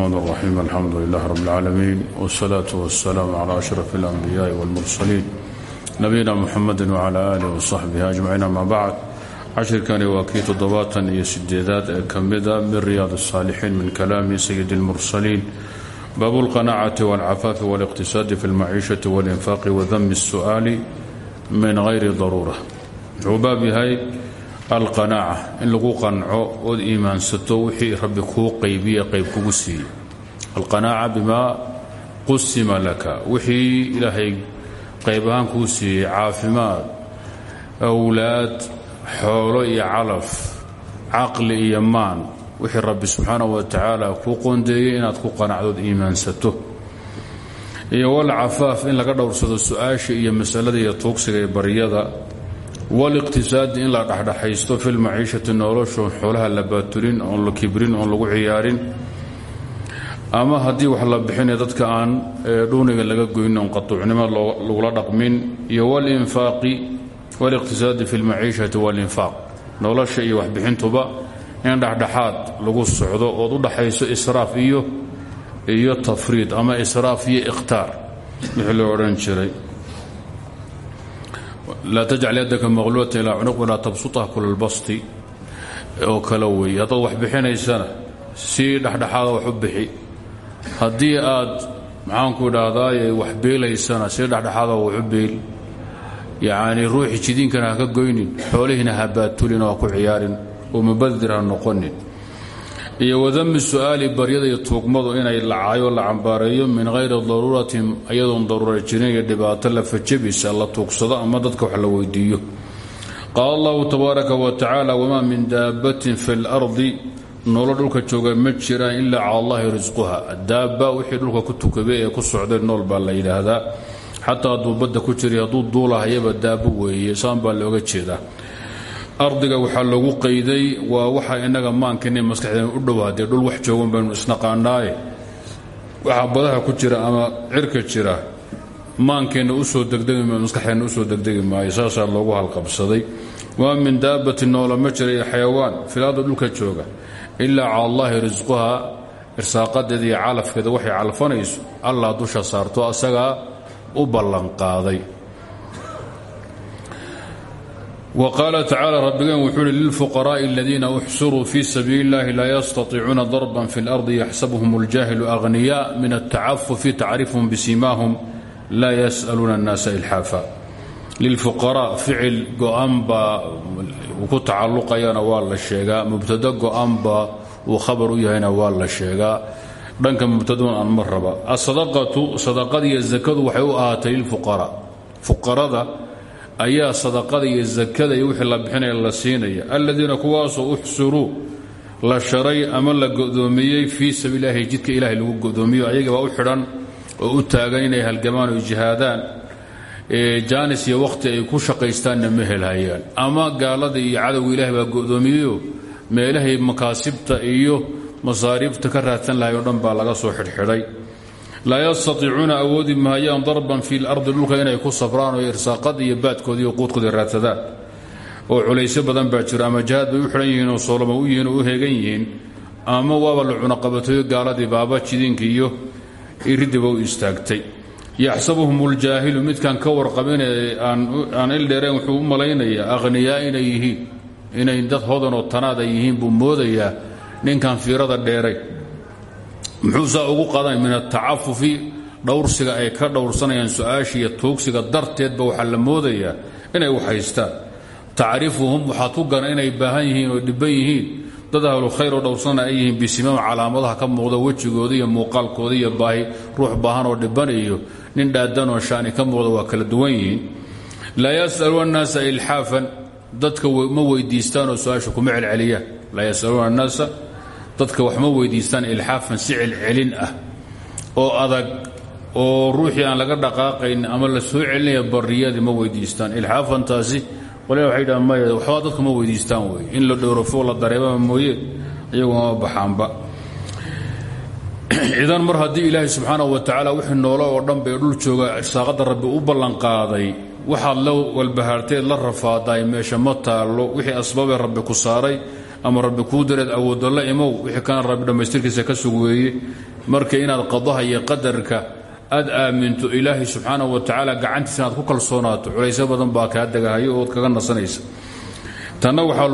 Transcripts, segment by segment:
الرحمن الرحيم الحمد لله رب العالمين والصلاة والسلام على أشرف الأنبياء والمرسلين نبينا محمد وعلى آله وصحبه أجمعين أما بعد cashirkani waa kii toddobaatan iyo sideedaad ee ka mida min riyaad الsaalixiin min kalaami sayid اlmursaliin baabu اlqanacati wاlcafaafi wاliqtisaadi fi اlmaciishati wاlinfaaqi wadami الsu'aali min gayri daruura wuxuu baab yahay alqanaaca in lagu qanco ood iimaansato wixii rabbi kuu qaybiye qayb kugu siiyey. Alqanaaca bimaa qusima laka wixii ilaahay qayb ahaan kuu siiyey caafimaad awlaad xoolo iyo calaf caqli iyo maan wixii rabbi subxaanahu wa tacaala kuu qoondeeyey inaad ku qanacdood iimaansato. Iyo walcafaaf in laga dhowrsado su'aasha iyo masalada iyo tuugsiga iyo baryada waliqtisaadi in la dhexdhexaysto fi lmaciishati noloshu xoolaha la baatulin oon la kibrin oon lagu ciyaarin ama haddii wax la bixinaya dadka aan dhuuniga laga goynin oon qatuucnimo lagula dhaqmin iyo walinfaaqi waliqtisaadi fi lmaciishati walinfaaq nolosha iyo waxbixintuba in dhexdhexaad lagu socdo ood u dhaxayso iyo iyo tafriid ama israaf iyo ikhtaar wixii loo odhan jiray laa tajcal yadaka maqluulata ilaa cunuq walaa tabsutaha kula lbasti oo kale weeye haddaad wax bixinaysana si dhexdhexaada wax u bixi. Haddii aad maxaanku idhaahdaaye wax beelaysana si dhexdhexaada wax u beel. Yacnii ruuxi jidiinkana ha ka goynin xoolihiina ha baatulin oo ha ku ciyaarin oo mubadir ha noqonin iyo wadami su'aali baryada iyo tuugmadu inay lacaayo la cambaareeyo min hayri daruuratin iyadoon daruura jirin iyo dhibaato la fajabisa la tuugsado ama dadka wax la weydiiyo. Qaala allahu tabaaraka wa tacaala wamaa min daabbatin fi lardi noolo dhulka jooga ma jiraan ilaa cala allahi risquha daabba wixii dhulka ku tukabay ee ku socday nool baa la yidhaahdaa. Xataa hadduu badda ku jiri hadduu duulahayaba daabo weeye saan baa looga jeedaa ardiga waxaa lagu qayday waa waxa inaga maankeena maskaxdeena u dhow haddee dhul wax joogan baynu isnaqaanaaye. Waxaa badaha ku jira ama cirka jira maankeenna u soo degdegi maayo maskaxdeenna u soo degdegi maayo saasaa loogu halqabsaday. Waa min daabati noola ma jira xayawaan filaada dhulka jooga ilaa cala allaahi risquha irsaaqadeeda iyo calafkeeda waxay calfanayso allah dusha saarto asagaa u ballanqaaday wa qaala tacaala rabbigeen wuxuu uhi lilfuqaraa'i aladiina uxsuruu fii sabiili illahi laa yastatiicuuna darban fi lardi yaxsabuhum اljaahilu aghniya min altacafufi tacrifhum bisimaahum laa yas'aluuna annaasa ilxaafa lilfuqaraa ficil go-an baa ku tacalluqayana waa la sheegaa mubtado go-an baa uu khabar u yahayna waa la sheegaa. Dhanka mubtadon aan ma raba. Asadaqatu sadaqada iyo zakadu waxay u ahaatay lilfuqaraa fuqarada ayaa sadaqada iyo zakada iyo wixii la bixinaya la siinaya. Aladiina kuwaasoo uxsuruu la sharay ama la godoomiyey fii sabiililahi jidka ilaahay lagu godoomiyo ayagabaa u xidhan oo u taagan inay halgamaan oo jihaadaan jaanis iyo wakhti ay ku shaqaystaanna ma helhayaan ama gaalada iyo cadowga ilahay baa godoomiyeyo meelahay makaasibta iyo masaariibta ka raadsan lahay oo dhan baa laga soo xidhxidhay laa yastatiicuuna awoodi mahayaan darban fi lardi dhulka inay ku safraan oo irsaaqada iyo baadkooda iyo quudkooda raadsadaan. Oo culaysyo badan baa jiro ama jihaad bay u xidhan yihiin oo sooloma u yihiin oo u heegan yihiin ama waaba la cunaqabatayo gaaladii baaba jidiinka iyo iridiba u istaagtay. Yaxsabuhum اljaahilu midkaan ka warqabine aan ildheereen wuxuu u malaynayaa akhniyaa dad hodan oo tanaad ay yihiin buu moodayaa ninkan fiirada dheeray muxuu saa ugu qadan min atacafufi dhowrsiga ay ka dhowrsanayaan su'aasha iyo tuugsiga darteedba la moodayaa inay wax haystaan. Tacrifuhum waxaad ku inay baahan yihiin oo dhibban yihiin. Dad ahlu khayr ay yihiin bisimaam calaamadaha ka muuqda wejigooda iyo muuqaalkooda iyo baahi ruux baahan oo dhibban iyo nin dhaadan oo shaani ka muuqda waa kala duwan yihiin. Laa yasaluuna annaasa ilxaafan dadka ma weydiistaan oo su'aasha kuma celceliyaan. Laa yasaluuna annaasa dadka wax ma weydiistaan ilxaafan si celcelin ah oo adag oo ruuxii aan laga dhaqaaqayn ama la soo celinaya bariyadii ma weydiistaan. Ilxaafantaasi qolyaa waxay dhahaan maya waxbaa dadku ma weydiistaan wey in la dhowrafo la dareemaba mooye iyaguma baxaanba. Idan mar haddii ilaahay subxaanahu wa tacaala wixii noolo oo dhan dhul jooga irsaaqadda rabbi u ballanqaaday waxaad la walbahaarteed la rafaadaay meesha ma taallo wixii asbaabee rabbi ku saaray ama rabbi kuu direed awoodalla imow wixii kana rabbi dhammaystirkiisa ka sug weeye. Inaad qadaha iyo qadarka aad aaminto ilaahay subxaanahu wa tacaala gacantiisa inaad ku kalsoonaato culaysyo badan baa kaa degahayo ood kaga nasanaysa. Tanna waxaa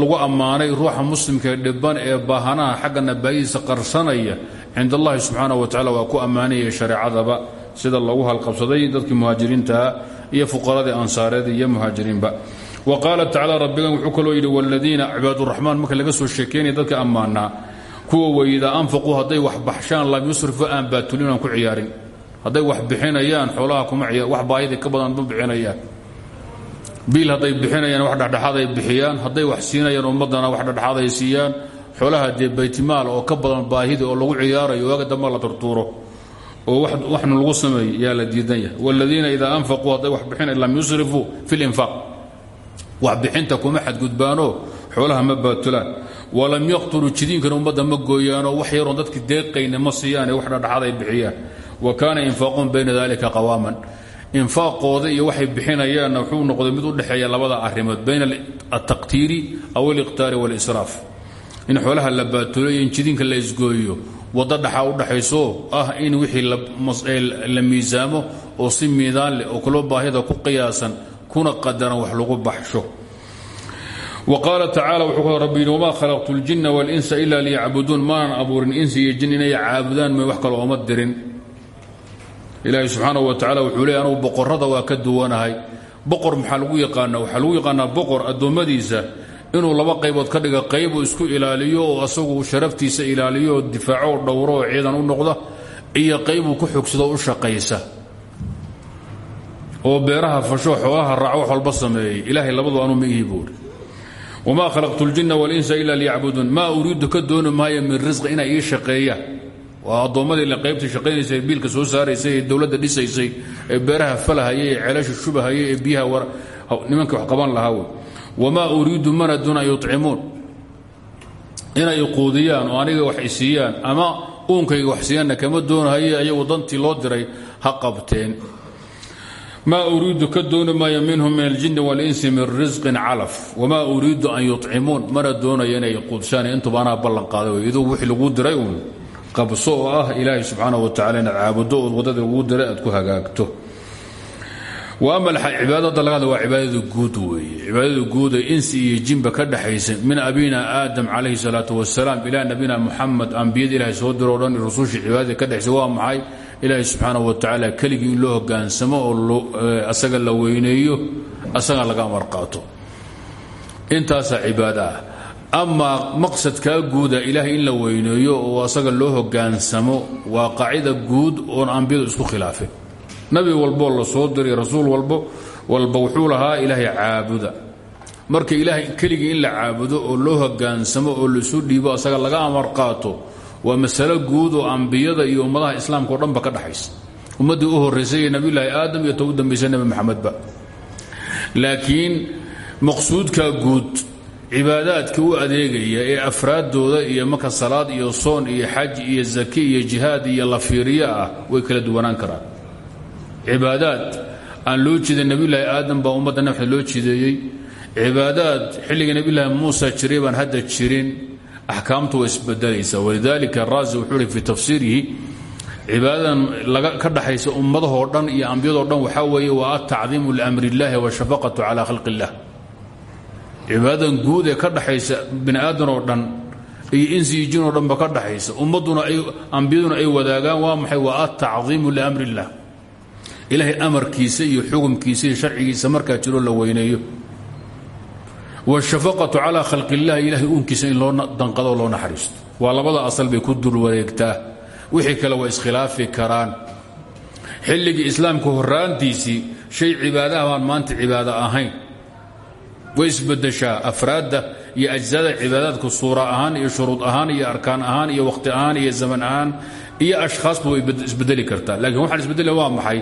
lagu ammaanay ruuxa muslimkaee dhibban ee baahanaha xagga nabaayidiisa qarsanaya. Cind allahi subxaanahu wa tacala waa ku ammaanaya shareecadaba sida lagu halqabsaday dadkii muhaajiriintaha iyo fuqaradii ansaareed iyo muhaajiriinba wa qaala tacala rabbigan wuxuu kaloo yidhi wladiina cibaaduraxmaan marka laga soo sheekeynaya dadka ammaanaa kuwa weydaa anfaquu hadday wax baxshaan lam yusrifu aan baatulin aan ku ciyaarin. Hadday wax bixinayaan xoolaha kuma wax baayadii ka badan ma bixinayaan. Biil hadday bixinayaan wax dhexdhexaad ay bixiyaan. Hadday wax oo ka badan baahida oo lagu ciyaarayo waaga dambe la turtuuro oo waxna lagu sameeyo la diidan yahay. Wladiina idaa anfaquu hadday wax bixinay lam yusrifuu fi linfaaq wax bixinta kuma xadgudbaanoo? Xoolaha ma baatulaan walam yaqtuluu jidiinkana ummadda ma gooyaanoo? Wax yaroon dadki deeqayna ma siiyaane wax dhadhaxad ay wa kaana infaaquhum bayna dalika qawaaman. Infaaqooda iyo waxay bixinayaanna wuxuu noqday mid u dhexeeya labada arrimood bayna altaqtiiri aw aliqtaari walisraaf. In xoolaha la baatulo in jidiinka la isgooyo waddo dhaxa u dhaxayso ah in wixii la miisaamo oo si miidaan leh oo kaloo baahida ku qiyaasan kuna qadaran wax lagu baxsho. Qaala tacaala wuxuu ka rabbi yidhi wamaa khalaqtu ljinna walinsa ila liyacbuduun maanan abuurin insi iyo jin inay caabudaan may wax kale ooma dirin. Ilaahay subxaanahu wa tacala wuxuu leey anugu boqorrada waa ka duwanahay. Boqor maxaa lagu yaqaana waxaa lagu yaqaanaa boqor addoommadiisa. Inuu laba qaybood ka dhiga qaybuu isku ilaaliyo oo asagu sharaftiisa ilaaliyo difaaco dhowro oo ciidan u noqda iyo qaybuu ku xogsado u shaqaysa oo beeraha fasho xoolaha raaco wax walba sameeyey. Ilaahay labadu anuu ma ihi buuri wamaa khalaqtu ljinna walinsa ila liyacbuduun. Maa uriidu ka dooni maayo min risqi inay ii shaqeeyaan waa addoommadii la qaybta shaqaynaysa ee biilka soo saaraysay ee dhisaysay ee beeraha falahayay ee ceelasha shubahayay ee biyaha nimankii wax qaban lahaa wey. Wamaa uriidu mana duun an yucimuun inay quudiyaan aniga wax isiiyaan ama uunkayga wax siiyaanna kama doonahaye ayagu dantii loo diray ha qabteen maa uriidu ka dooni maayo minhum min aljinni walinsi min risqin calaf wamaa uriidu an yucimuun mana doonayo inay quudshaan intuba anaa ballan qaaday wey iduu wixii lagu diray uun. Qabso oo ah ilaahay subxaanahu wa tacala inaad caabuddo ood waddadii lagu diray aad ku hagaagto. Ama cibaadada laga hadla waa cibaadada guud weeye. Cibaadada guud ee insi iyo jinba ka dhexaysa min abina aadam calayhi salaatu wasalaam ilaa nabina muxamed ambiyada ilahay soo diro o dhan rusushii cibaadada ka dhexaysa waa maxay ilaahay subxaanahu wa tacaala keligii in loo hogaansamo oo asaga la weyneeyo asaga laga amar qaato. Intaasaa cibaado ah. Amaa maqsadkaa guuda ilaahay in la weyneeyo oo asaga loo hogaansamo waa qaacida guud oon ambiyadu isku khilaafin. Nabi walboo la soo diray rasuul walbo walba wuxuu lahaa ilaahay caabuda. Marka ilaahay keligii in la caabudo oo loo hogaansamo oo laisu dhiibo asaga laga amar qaato waa masalo guud oo ambiyada iyo ummadaha islaamka o dhanba ka dhaxaysa. Ummaddii u horraysay ee nabiyulaahi aadam iyo ta u dambaysa nebi maxamedba laakiin maqsuudka guud cibaadaadka u adeegaya ee afraaddooda iyo marka salaad iyo soon iyo xaj iyo zaki iyo jihaad iyo la fiiriyo ah way kala duwanaan karaan. Cibaadaad aan loo jeedin nebiyulaahi aadam baa ummadda nabi loo jideeyey cibaadaad xilliga nebiyulaahi muusa jiray baan hadda jirin axkaamtu way isbedelaysa walidalika raazi wuxuu fii tafsiirihi cibaadadan ka dhaxaysa ummadahoo dhan iyo ambiyadoo dhan waxaa weeye waa atacdiimu liamri illahi washafaqatu cala khalqi illah cibaadadan guud ee ka dhaxaysa bini aadan oo dhan iyo insi jinoo dhanba ka dhaxaysa ummadduna ambiyaduna ay wadaagaan waa maxay? Waa atacdiimu liamri illah ilaahay amarkiisa iyo xukumkiisa iyo sharcigiisa markaa jiroo la weyneeyo washafaqatu calaa khalqi illahi ilahay uunkiisa in loo danqado loo naxariisto waa labada asal bay ku dul wareegtaa wixii kale waa iskhilaafi karaan xilligii islaamka horraantiisii shay cibaadaha baan maanta cibaado ahayn way isbedeshaa afraadda iyo ajsada cibaadaadku suura ahaan iyo shuruud ahaan iyo arkaan ahaan iyo wakhti ahaan iyo zaman ahaan iyo ashkhaasba way isbedeli kartaa laakiin waxaan isbedelaya waa maxay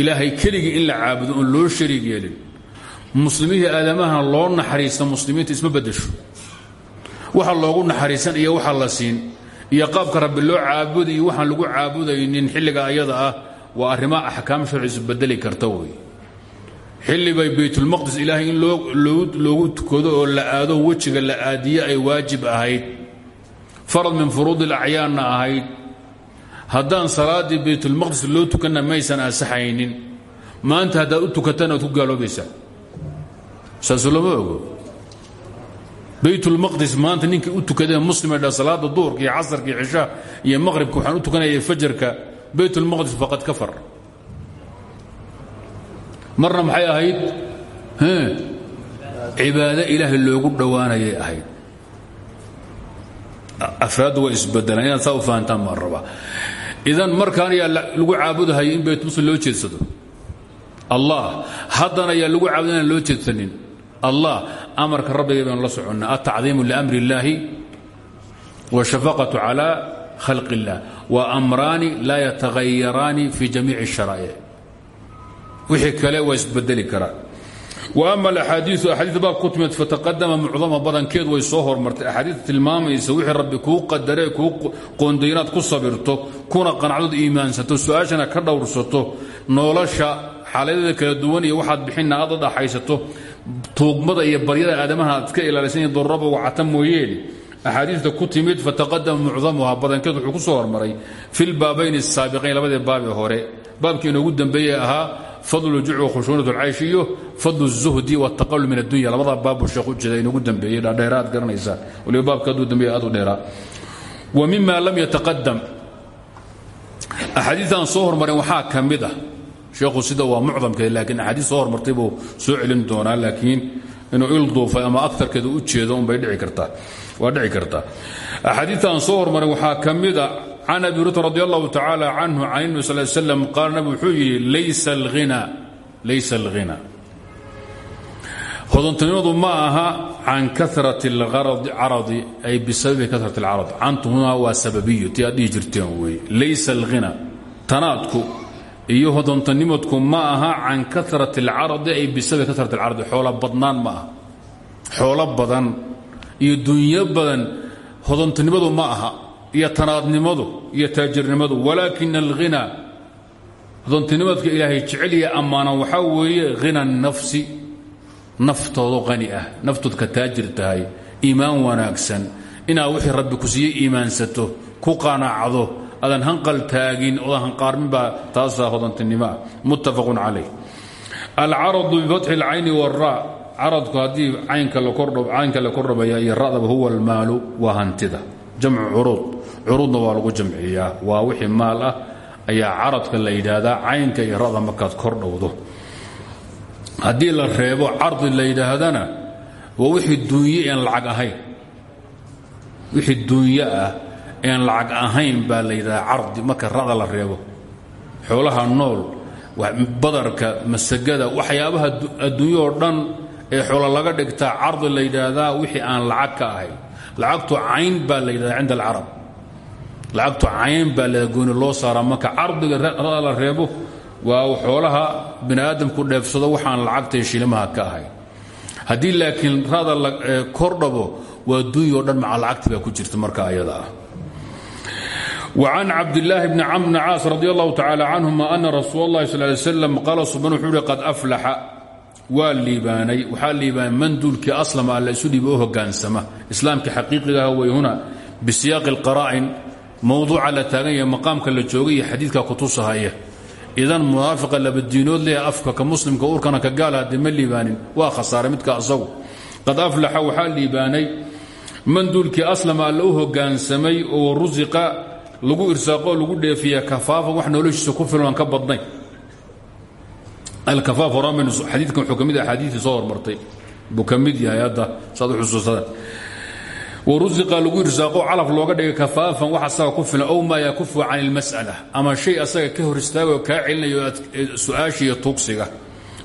ilaahay keligii in la caabudo oon loo shariig yeelin muslimihii aadamahana loo naxariista muslimiinta isma bedesho waxa loogu naxariisan iyo waxa la siin iyo qaabka rabbi loo caabuday iyo waxaan lagu caabudaynin xilliga ayada ah waa arrimaa axkaam sharci isbedeli karta wey xilli bay baytulmaqdis ilaahay in loogu tukado oo la aado wejiga la aadiye ay waajib ahayd. Farad min furuud ilacyaanna ahayd. Haddaan salaaddii baytulmaqdis loo tukanna maysan ansaxaynin maanta haddaad u tukatana waad ku gaaloobaysaa saasu lama ogo. Baytulmaqdis maanta ninkii u tukadee muslime dha salaada duhurka iyo casarka iyo cishaa iyo maqhribka waxaan u tukanaya fajarka baytulmaqdis faqad kafar. Marna maxay ahayd? Cibaado ilaahay loogu dhowaanayay ahayd. Afraaddu way isbedelaan inaad saa u fahantaan baan rabaa. Idan markaan ayaa lagu caabudahaya in bayt muslim loo jeedsado. Allah haddana ayaa lagu caabuda inaan loo jeedsanin allah amarka rabbiga baynu la soconnaa altacdiimu liamri illaahi washafaqatu calaa khalqi illah waa amraani laa yataghayaraani fi jamiici sharaa'ic wixii kale waa isbedeli karaa wa ama alaxaadiiu axaadiia baab ku timid fataqadama mucdama badankeed way soo hormartay. Axaadiis tilmaamaysa wixii rabbi kuu qadaree kuu qoonday inaad ku sabirto kuna qanacdood iimaansato su'aashana ka dhowrsato nolosha xaaladeeda kala duwan iyo waxaad bixinna aad dhaxaysato tuugmada iyo baryada aadamaha aad iska ilaalisan iyo dorraba wacata mooyeene axaadiista ku timid fataqadama mucdamuha badankeed wuxuu ku soo hormaray fi lbaabayn asaabiqayn labadii baabi hore baabkii inoogu dambeeye ahaa fadlu juc khushuunat lcaysh iyo fadlu الzuhdi wاtaqalul min addunya labadaa baabbuu sheekh u jeeda inoogu dambeeyey dhaadheera aad garanaysaa waliba baabka hadduu dambeeye aad u dheeraa wa mima lam yataqadam axaadiitaan soo hormarin waxaa ka mid ah sheekhu sida waa mucdamkeed laakiin axaadiis soo hormartay buu soo celin doonaa laakiin inuu ilduufay ama agarkeeda u jeedo unbay waa dhici kartaa axaadiitaan soo hormarin waxaa ka mid a can abi hurata radi allahu tacaala canhu can nabi sal slam qaala nabi laysa alghina hodontinimadu ma aha can karat اlcaradi ay bisababi karat اlcarad cantu hunaa waa sababiyo ti aad dhihi jirteen laysa alghina tanaadku iyo hodontanimadku ma aha can karat اlcaradi ay bisababi karat اlcaradi xoolo badnaan ma aha. Badan iyo dunyo badan hodontinimadu ma aha iyo tanaadnimadu iyo taajirnimadu walaakin alghina hodontinimadka ilaahay jeceliya ammaanan waxaa weeye hina nafsi naftoodu qani ah naftood ka taajir iimaan wanaagsan inaad wixii rabbi ku siiye iimaansato ku qanacdo adan hanqal taagin oodan hanqaarmin baa taasaa hodantinimoah muttafaqun calayh. Alcaradu bifatxi اlcayni wاra caradku haddii caynka la kordhabaya iyo radaba huwa almaalu waa hantida jamcu curuud. Curuudna waa lagu jamciyaa waa wixii maal ah ayaa caradka la yidhaahdaa caynka iyo rada markaad kor dhowdo haddii la reebo cardi la yidhaahdana waa wixii duunye een lacag ahayn. Wixii duunye ah een lacag ahayn baa la yidhahdaa cardi marka rada la reebo. Xoolaha nool badarka masagada waxyaabaha adduunyo oo dhan ee xoolo laga dhigtaa cardi la wixii aan lacag ka ahayn. Lacagtu cayn baa la yidhahdaa cinda lacagtu cayn baa la gooni loo saaraa. Marka cardiga rada la reebo waa xoolaha bini aadamku dheefsado waxaan lacagtay shilimaha ka ahayn haddii laakiin rada kordhabo waa duunyao dhan maca lacagti ku jirta marka ayada ah وعن cabdاللahi بن cمr بن cاaص رضي الله تعالى عنهma أna rasuul الlahi صلى اه عليه وسلم qaala suban wuxuu uhi qad أflaxa waa liibaanay waxaa liibaanay man duulkii aslama alla isu dhiiba u hogaansama islaamkii xaqiiqigaha way huna bisiyaaqi الqaraa'in mowduuca la taagan yahe maqaamka la joogay iyo xadiidka kutusahaya idan munaafiqa labadiinood leh afka ka muslimka urkana ka gaala haddee ma liibaanin waa khasaaray midka asagu qad aflaxa waxaa liibaanay man duulkii aslama alla u hogaansamay oo rusiqa lagu irsaaqoo lagu dheefiya kafaafan wax noloshiisa ku filan ka badnayn. Alkafaaf horaamn xadiidkan wuxuu ka mid yahay axaadiistii soo hormartay. Buu ka mid yahay hadda lagu irsaaqo calaf looga dhigay kafaafan wax asaga ku filan ow maa yakufu can ilmas'ala ama shay asaga ka hor istaagoo kaa celinayo tuugsiga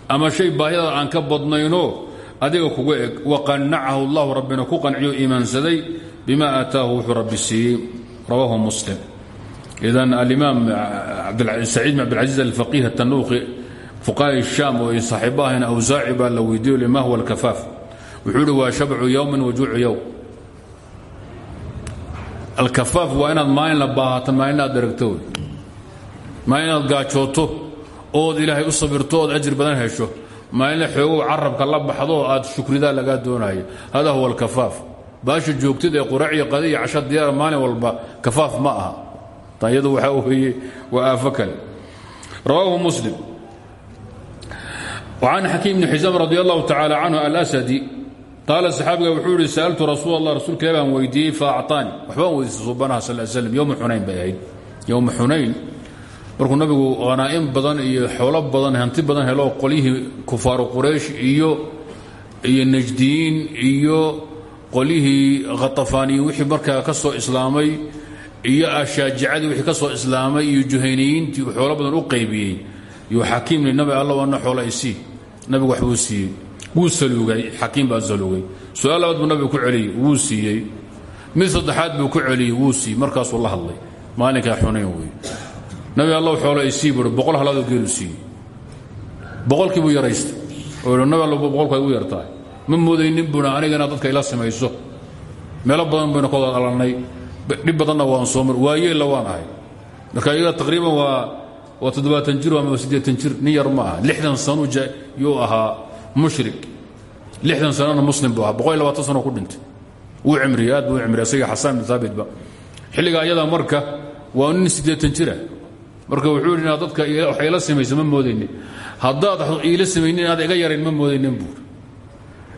ama shay baahidada aan ka badnaynoo adiga kuga eg waqanacahu allahu rabbina ku qanciyo iimaansaday bima aataahu wuxuu rabbi rawaahu muslim idan alimaam saciid bin cabdilcaziiz alfaqiih atanuuqi fuqaha shaam oo saaxiibo ahayn awsaaci baa la weydiiyo ma huwa alkafaaf wuxuu ihi waa shabcu yowmin wajuucu yowm alkafaaf waa inaad maalin la baahato maalin aad dheragto maalin inaad gaajooto ood ilaahay u sabirto ood ajir badan hesho maalina xoogow carabka la baxdo aad shukridaa lagaa doonaya hada huwa alkafaaf baasha joogtida ee quraaciyo qadiya casha diyaara maalin walba kafaaf ma aha. Tayadu waxaa weeye waa aafo kale rawaahu muslim. وcan xakiim bni xisaam radi allahu tacaala canhu alasadi qaala saxaabiga wuxuu ihi sa'altu rasuul allah rasuulka baan weydiiyey faacطaani waxbaan weydiistay subanaha sal slm yowma xunayn bay ahayd. Yowma xunayn markuu nabigu khanaa'im badan iyo xoolo badan hanti badan helo qolyihii kufaaru quraysh iyo iyo najdiyiin iyo qolyihii khatafaaniyiin wixii markaa ka islaamay iyo ashaajicadii wixii ka islaamay iyo juhayniyiintii xoolo badan u qaybiyey yuu xakiim nabi alla wana xoola isii nabigu waxbuu siiyey. Wuu saluugay. Xakiim baa saluugay. Su'aal labaad buu ku celiyey. Wuu siiyey. Mid saddexaad buu ku celiyey. Wuu siiyey. Markaasuu la hadlay. Maalinkaa xunayn wey nabi allow xoola isii buui boqol halaadoo geelu siiyey. Boqolkii buu yaraystay. Oo nabi all boqolku ay u ma moodaynin buuna anigana dadka ila samayso. Meelo badan baynu ka wada alannay dhib badanna waan soo mar waayeella waan ahay. Marka iyaga taqriiban waa waa toddobaatan jir ama siddeetan jir nin yar ma aha. Lixdan sanu yuu ahaa mushrik. Lixdan sanona muslim buu ahaa boqol iyo labaatan sano ku dhintay. Wuu cimriyey aad buu u cimriyey isaga xasaan bin haabitba xilliga ayada marka waa nin siddeetan jira marka wuxuu yidhi inaad dadka wax ila samayso ma moodaynin. Haddaad iila samaynin inaad iga yarayn ma moodaynin buuri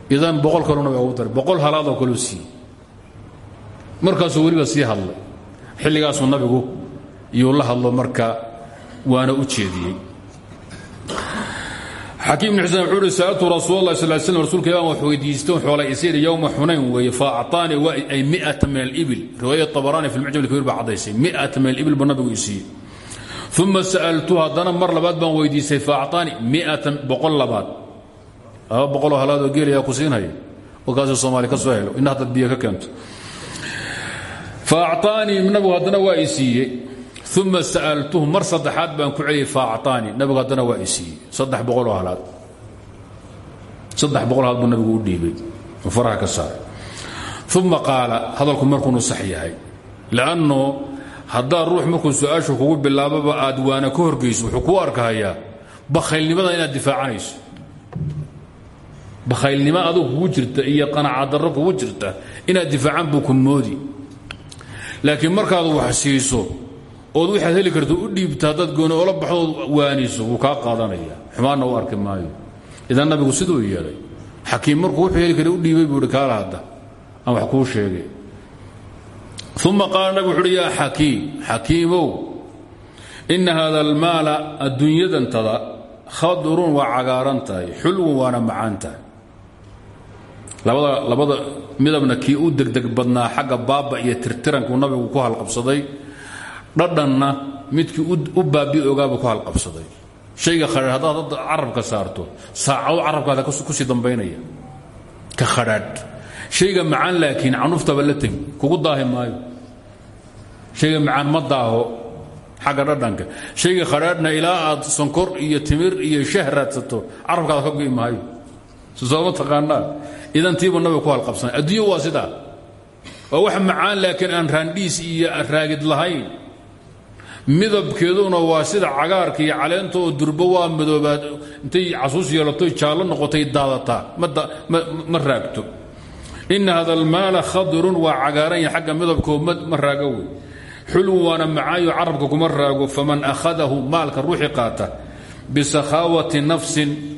idan boqol kaluu nabiga ugu daray boqol halaadoo kaluu siiyey markaasuu weliba sii hadlay. Xilligaasuu nabigu iyuu la hadlo marka waana u jeediyey. Xakiim ibn xuseen wuxuu uhi sa'altu rasuul allah sal slam rsulka ilaan wax weydiistoon xoolay isayidhi yowma xunayn weeye fa acطaanii waa ay miata min alibil riwaayad tabaraani fi lmucjam alkabiir baa caddaysay miata min alibil buu nabigu isiiyey uma sa'altu haddana mar labaad baan weydiistay fa acطaanii miatan boqol labaad laba boqoloo halaadoo geelayaa ku siinhaya warkaasuu soomaali ka soo helo. Ina haddaad biyo ka keento. Fa acطaanii nabigu haddana waa i siiyey. Sa'altuhu mar saddexaad baan ku celiyey faacطaanii nabigu haddana waa i siiyey. Saddex halaad. Saddex boqol halaad buu u dhiibay. Faraha ka saaray. Uma qaala hadalku markuunu sax yahay. Lanno haddaa ruux markuu su'aashu kugu bilaababa aad waana ka horgeyso wuxuu kuu arkahayaa bakhaylnimada inaad difaacanayso bakhaylnimo adug kugu jirta iyo qanacadarro kugu jirta inaad difaacan buu ku moodi. Laakiin markaad wax siiso ood waxaad heli karto u dhiibta haddaad gooni oola baxdood waaniso wuu kaa qaadanaya. Xumaanna u maayo. Idan nabigu siduu yeelay. Xakiim markuu wuxuu heli kara u dhiibay buu hi kaala hadda wax kuu sheegay. Uma qaala nabig wuxu uhi yaa xakiim xakiimow inna hada almaala adduunyadantada khadrun waa cagaaran tahay xulwun waana labada midabna kii u degdeg badnaa xagga baaba iyo tirtirankuu nabigu ku halqabsaday. Dhadhanna midkii u baabi ogaaba ku halqabsaday. Shayga khadhaadh haddaad hadda carabka saarto saacado carabkaada ku sii dambaynaya. Ka khadhaadh. Shayga macaan laakiin canuftaba la kugu daahi maayo. Shayga macaan ma daaho xagga dhadhanka. Shayga khadhaadhna ilaa aad sonkor iyo timir iyo shah raadsato carabkaada ka go'i maayo sooma taqaanaa. Idan tiibu nabiga ku halqabsanay adduunya waa sidaa waa wax macaan laakiin aan raandhiis iyo raagid lahayn. Midabkeeduna waa sida cagaarka iyo caleenta oo durbo waa madoobaad intay casuus yeelato jaallo noqotay daadataa ma raagto. Ina hada almaala khadirun waa cagaaran ya xagga midabkoo ma raago wey. Xulwun waana macaayo carabka kuma raago faman akhadahu maalka ruuxi qaata. Bisakhaawati nafsin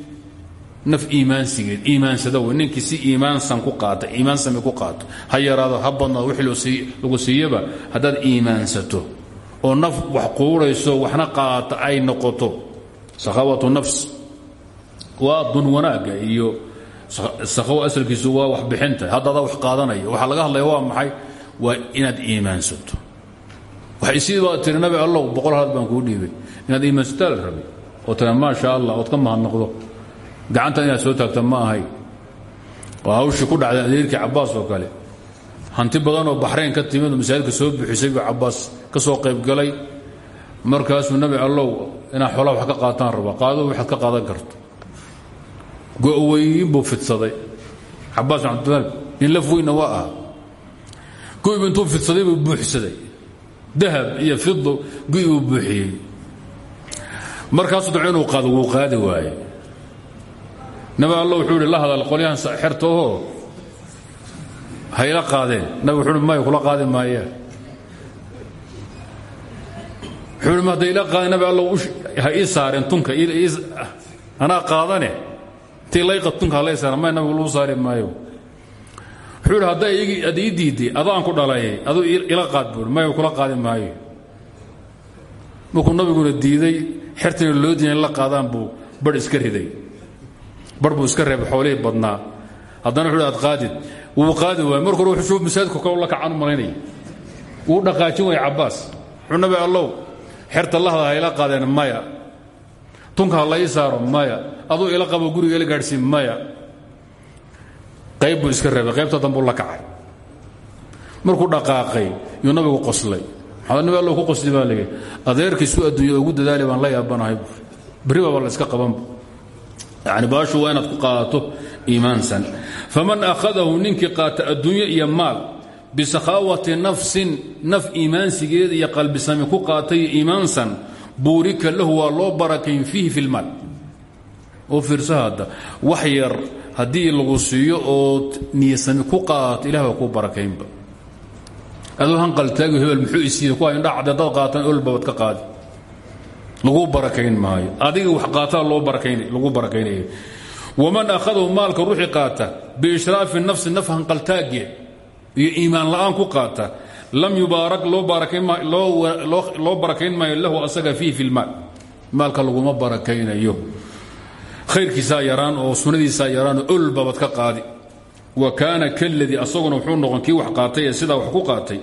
naf iimaansigeed iimaansada wey ninkii si iimaansan ku qaata iimaansami ku qaato. Ha yaraado ha badnaado wixii lagu siiyaba haddaad iimaansato. Oo naf wax quurayso waxna qaata ay noqoto. Sakhaawatu nafs. Waa dun wanaagga iyo sakhawa asalkiisu waa wax bixinta. Haddaadaa wax qaadanaya waxaa laga hadlaya waa maxay? Waa inaad iimaansato. Waxay sidii tiri nabi allow boqol halaad baan kuu dhiibay. Inaad iimaansataa la rabay. Oo tira maa sha allah ood ka mahadnaqdo gacanta inaad soo taagta ma ahay. Waa hawshii ku dhacday adeerkii cabbaas oo kale. Hanti badanoo baxrayn ka timid oo masaajidka soo buxisay buu cabbaas ka soo qaybgalay markaasuu nabi allow inaad xoolaha wax ka qaataan raba. Qaado waxaad ka qaadan karto. Go'weyn buu fidsaday. Cabbaas bin cabdimalik nin laf weynna waa aha go'ib intuu fidsaday buu buuxsaday dahab iyo fido go'i buu buuxiyey. Markaasuu daco inuu qaado wuu qaadi waaye nabi alla wuxuu ihi la hadal qolyahan xertooho hayla qaadeen. Nabi wuxuu hi maya kula qaadi maayaan wuxuu hi hadday ila qaadeen ha ii saareen tunka anaa qaadane? Intii layqa tunka ha lay nabigu lagu saari maayo. Wuxuu idhi hadday ad ii diidday adaan ku dhalayay aduu ila qaad buuri maya kula qaadi maayo markuu nabiguna diiday xertina loo diina in la qaadaan buu bar iska riday bar buu iska reebay xoolihii badnaa. Haddana wuxuu ad qaadid wuu qaadi waay marka hore wuxuu masaajidka kale la kacaan u malaynaya. Wuu dhaqaajin waaya cabbaas. Wuxuu nabi allow xerta lahda ha qaadeen maya. Tunka ha la maya. Aduu ila qabo guriga ila gaadhsiin maya. Qayb iska reebay. Qaybta dambuu la kacay. Markuu dhaqaaqay yuu nabigu qoslay. Maxaa nabi ku qosli baa ligi adeerkiisu adduunya ugu dadaali baan la yaabanahay. Beriba baa la iska qabanba yani baashu waa inaad ku qaadato iimaansan. Faman akhadahu ninkii qaata adduunyo iyo maal bisakhaawati nafsin naf iimaansigeeda iyo qalbisami ku qaatay iimaansan buurika lahu waa loo barakayn fiihi fi lmaal oo fiirsa hadda wax yar haddii lagu siiyo oo niyasami ku qaadato ilah baa kuu barakaynba. Aduu hanqaltaagi hebel muxuu isiiya ku indha cadde dad lagu barakayn maayo. Adiga wax qaataa loo lagu barakaynaya. Waman akhadahu maalka ruuxii qaata biishraafi nafsi naf hanqaltaageed iyo iimaan la'aan ku qaata lam yubaarak loo barakayn maayo lahu asaga fiihi fi lmaal maalka laguma barakaynayo. Khayrkiisaa yaraan oo sunadiisaa yaraan oo olbabad ka qaadi. Wa kaana kaladii asaguna wuxuu noqon wax qaatay ee wax ku qaatay.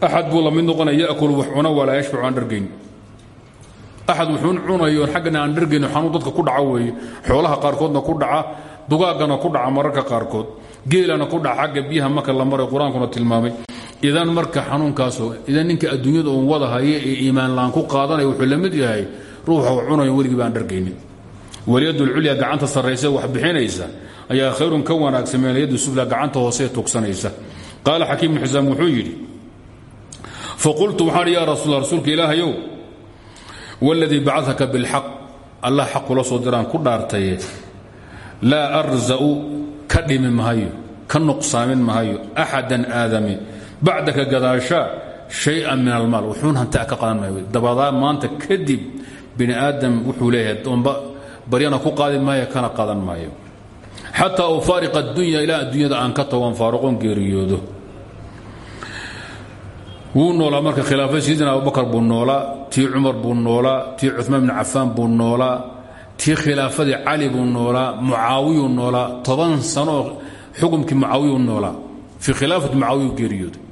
Axad buu la noqonaya yakulu wax cuna walaa yashfacu axad wuxuun cunayo xaggana aan dhargayno xanuun dadka ku dhaca weeye. Xoolaha qaarkoodna ku dhaca dugaaggana ku dhaca mararka qaarkood. Geelana ku dhaca xagga marka la maray qur'aankuna tilmaamay. Idan marka xanuunkaasoo idan ninka adduunyada uun wada haya ee iimaan laan ku qaadanaya wuxuu la yahay ruuxa u cunayo weligii baan dhargaynin waliyadulculya gacanta sarraysa wax bixinaysa ayaa khayrun ka wanaagsan min alyaddi sufla gacanta hoosee tugsanaysa qaala xakiim bnu xisaam wuxuu yidhi faqultu waxaan ya rasuul rasuulka ilaahayow wاladii bacaka biاlxaq allah xaq kula soo diraan ku dhaartaye laa arza'u ka dhimi mahayo ka nuqsaamin mahayo axadan aadami bacdaka gadaashaa shay-an min almaal. Wuxuun hantaa ka qadan maayo dabadaa maanta kadib bini aadam wuxuu leeyahay doomba baryana ku qaadi maayo kana qadan maayo. Xataa ufaariqa addunya ilaa adduunyada aan ka tagoon faaruqoon geeriyoodo. Wuu noolaa marka khilaafada sayidina abubakar buu noolaa tii cumar buu noolaa tii cumaan bn cafaan buu noolaa tii khilaafadii cali buu noolaa mucaawiyuu noolaa toban sanooo xukumkii mucaawiyuu noolaa fii khilaafati mucaawiyu geeriyooday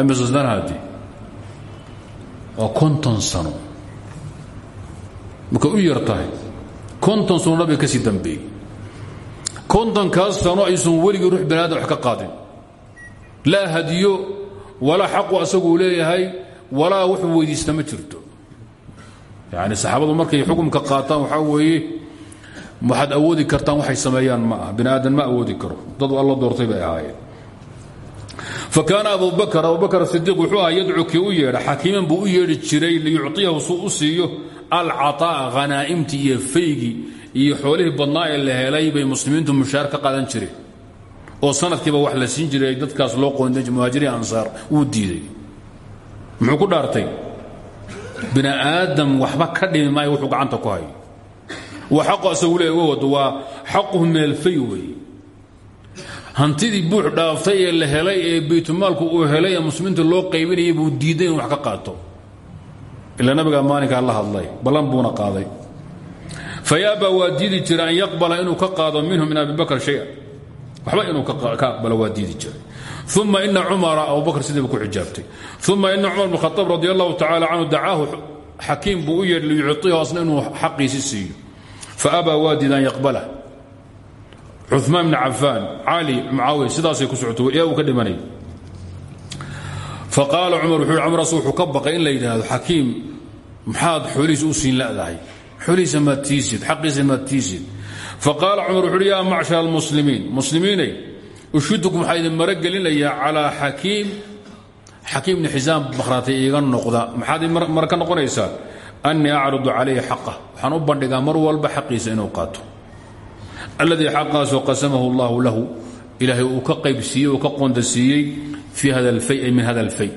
imsnadi waa konton sano. Marka u yar tahay sano nabiga ka sii dambeeyey. Kontonkaas sano aysan weligii ruux bani wax ka qaadin. Laa hadiyo walaa xaqu asaguu leeyahay walaa wuxuu weydiista ma jirto. Yani saxaabadu markay xukumka qaataan waxaa weeye waxaad awoodi kartaan waxay sameeyaan ma ah bini aadan ma awoodi karo. Dad alla doortay bay ahaayeen. Fakaana abubakr abubakr sidiiq wuxuu ahaa yadcu kii u yeedha xakiiman buu u yeedhi jiray liyucطiyahu suu u siiyo alcaطaa'a khanaa'imtii iyo faygii iyo xoolihii badnaa ee la helay bay muslimiintu mushaar ka qaadan jireen oo sanadkiiba wax la siin jiray dadkaas loo qoonday muhaajiriin ansaar wuu diiday muxuu ku dhaartay? Bini aadam waxba ka dhimi wuxuu gacanta ku hayo wa xaqu asagu le uga wado waa xaquhu min alfay weeye buux dhaaftay la helay ee baytulmaalku uu helay ee loo qaybinayay buu diiday wax ka qaato. Ilaa nabigaa maalinkaa la hadlay ballan buuna qaaday. Fayaabaa waa diidi jira an yaqbala inuu ka qaado minhu min abi shaya waxba inuu ka aqbalo waa jiray uma ina cumara abubakr sidiiba ku xijaabtay uma ina cumar bn khaaab radi allahu tacala canhu dacaahu xakiim buu u yeedh liyuciihu asna inuu xaqiisi siiyo faabaa waa diida an yaqbalah cumaan bn cafaan cali mucaawiya sidaasay ku socoto yaa uu ka dhimanay faqaala cumar wuxuu hi camras wuxuu ka baqay in la yidhaahdo xakiim maxaad xoolihiisa u siin ladahay xoolihiisa maad tiisid xaqiisa maad tiisid faqaala cumar wuxu uhi yaa macshar almuslimiin muslimiinay ushudukum waxaa idin maro gelinayaa calaa xakiim. Xakiim bni xisaam bakhraatay iiga noqda. Maxaad mara ka noqonaysaa? Annii acrudu calayhi waxaan u bandhigaa mar walba xaqiisa inuu qaato. Alladii xaqaasoo qasamahu allahu lahu. Ilaahay uu ka qaybsiiyey uu ka qondasiiyey fii hada alfay ay min hada alfay.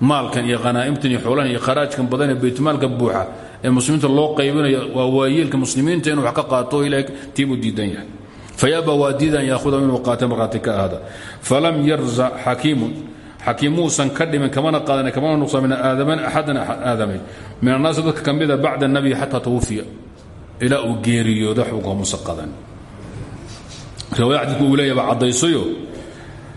Maalkan iyo khanaa'imtan iyo xoolahan iyo kharaajkan badan ee baytmaalka buuxa ee muslimiinta loo qaybinayo waa waayeelka muslimiinta inuu wax ka qaato ilahay tiibuu diidan yahay fayaaba waa diidan yaahudahu inuu qaata markhaati ka ahda falam yarza xakiimun xakiim muusan ka dhimin kamana qaadana kamana nuqsaamin aadaman axadan aadamay min annaasi dadka ka mida bacda nabiyi xataa tawfiya ilaa uu geeriyooda xukunka musa qadan riwaaya xadiidku uu leeyahay baa caddaysayo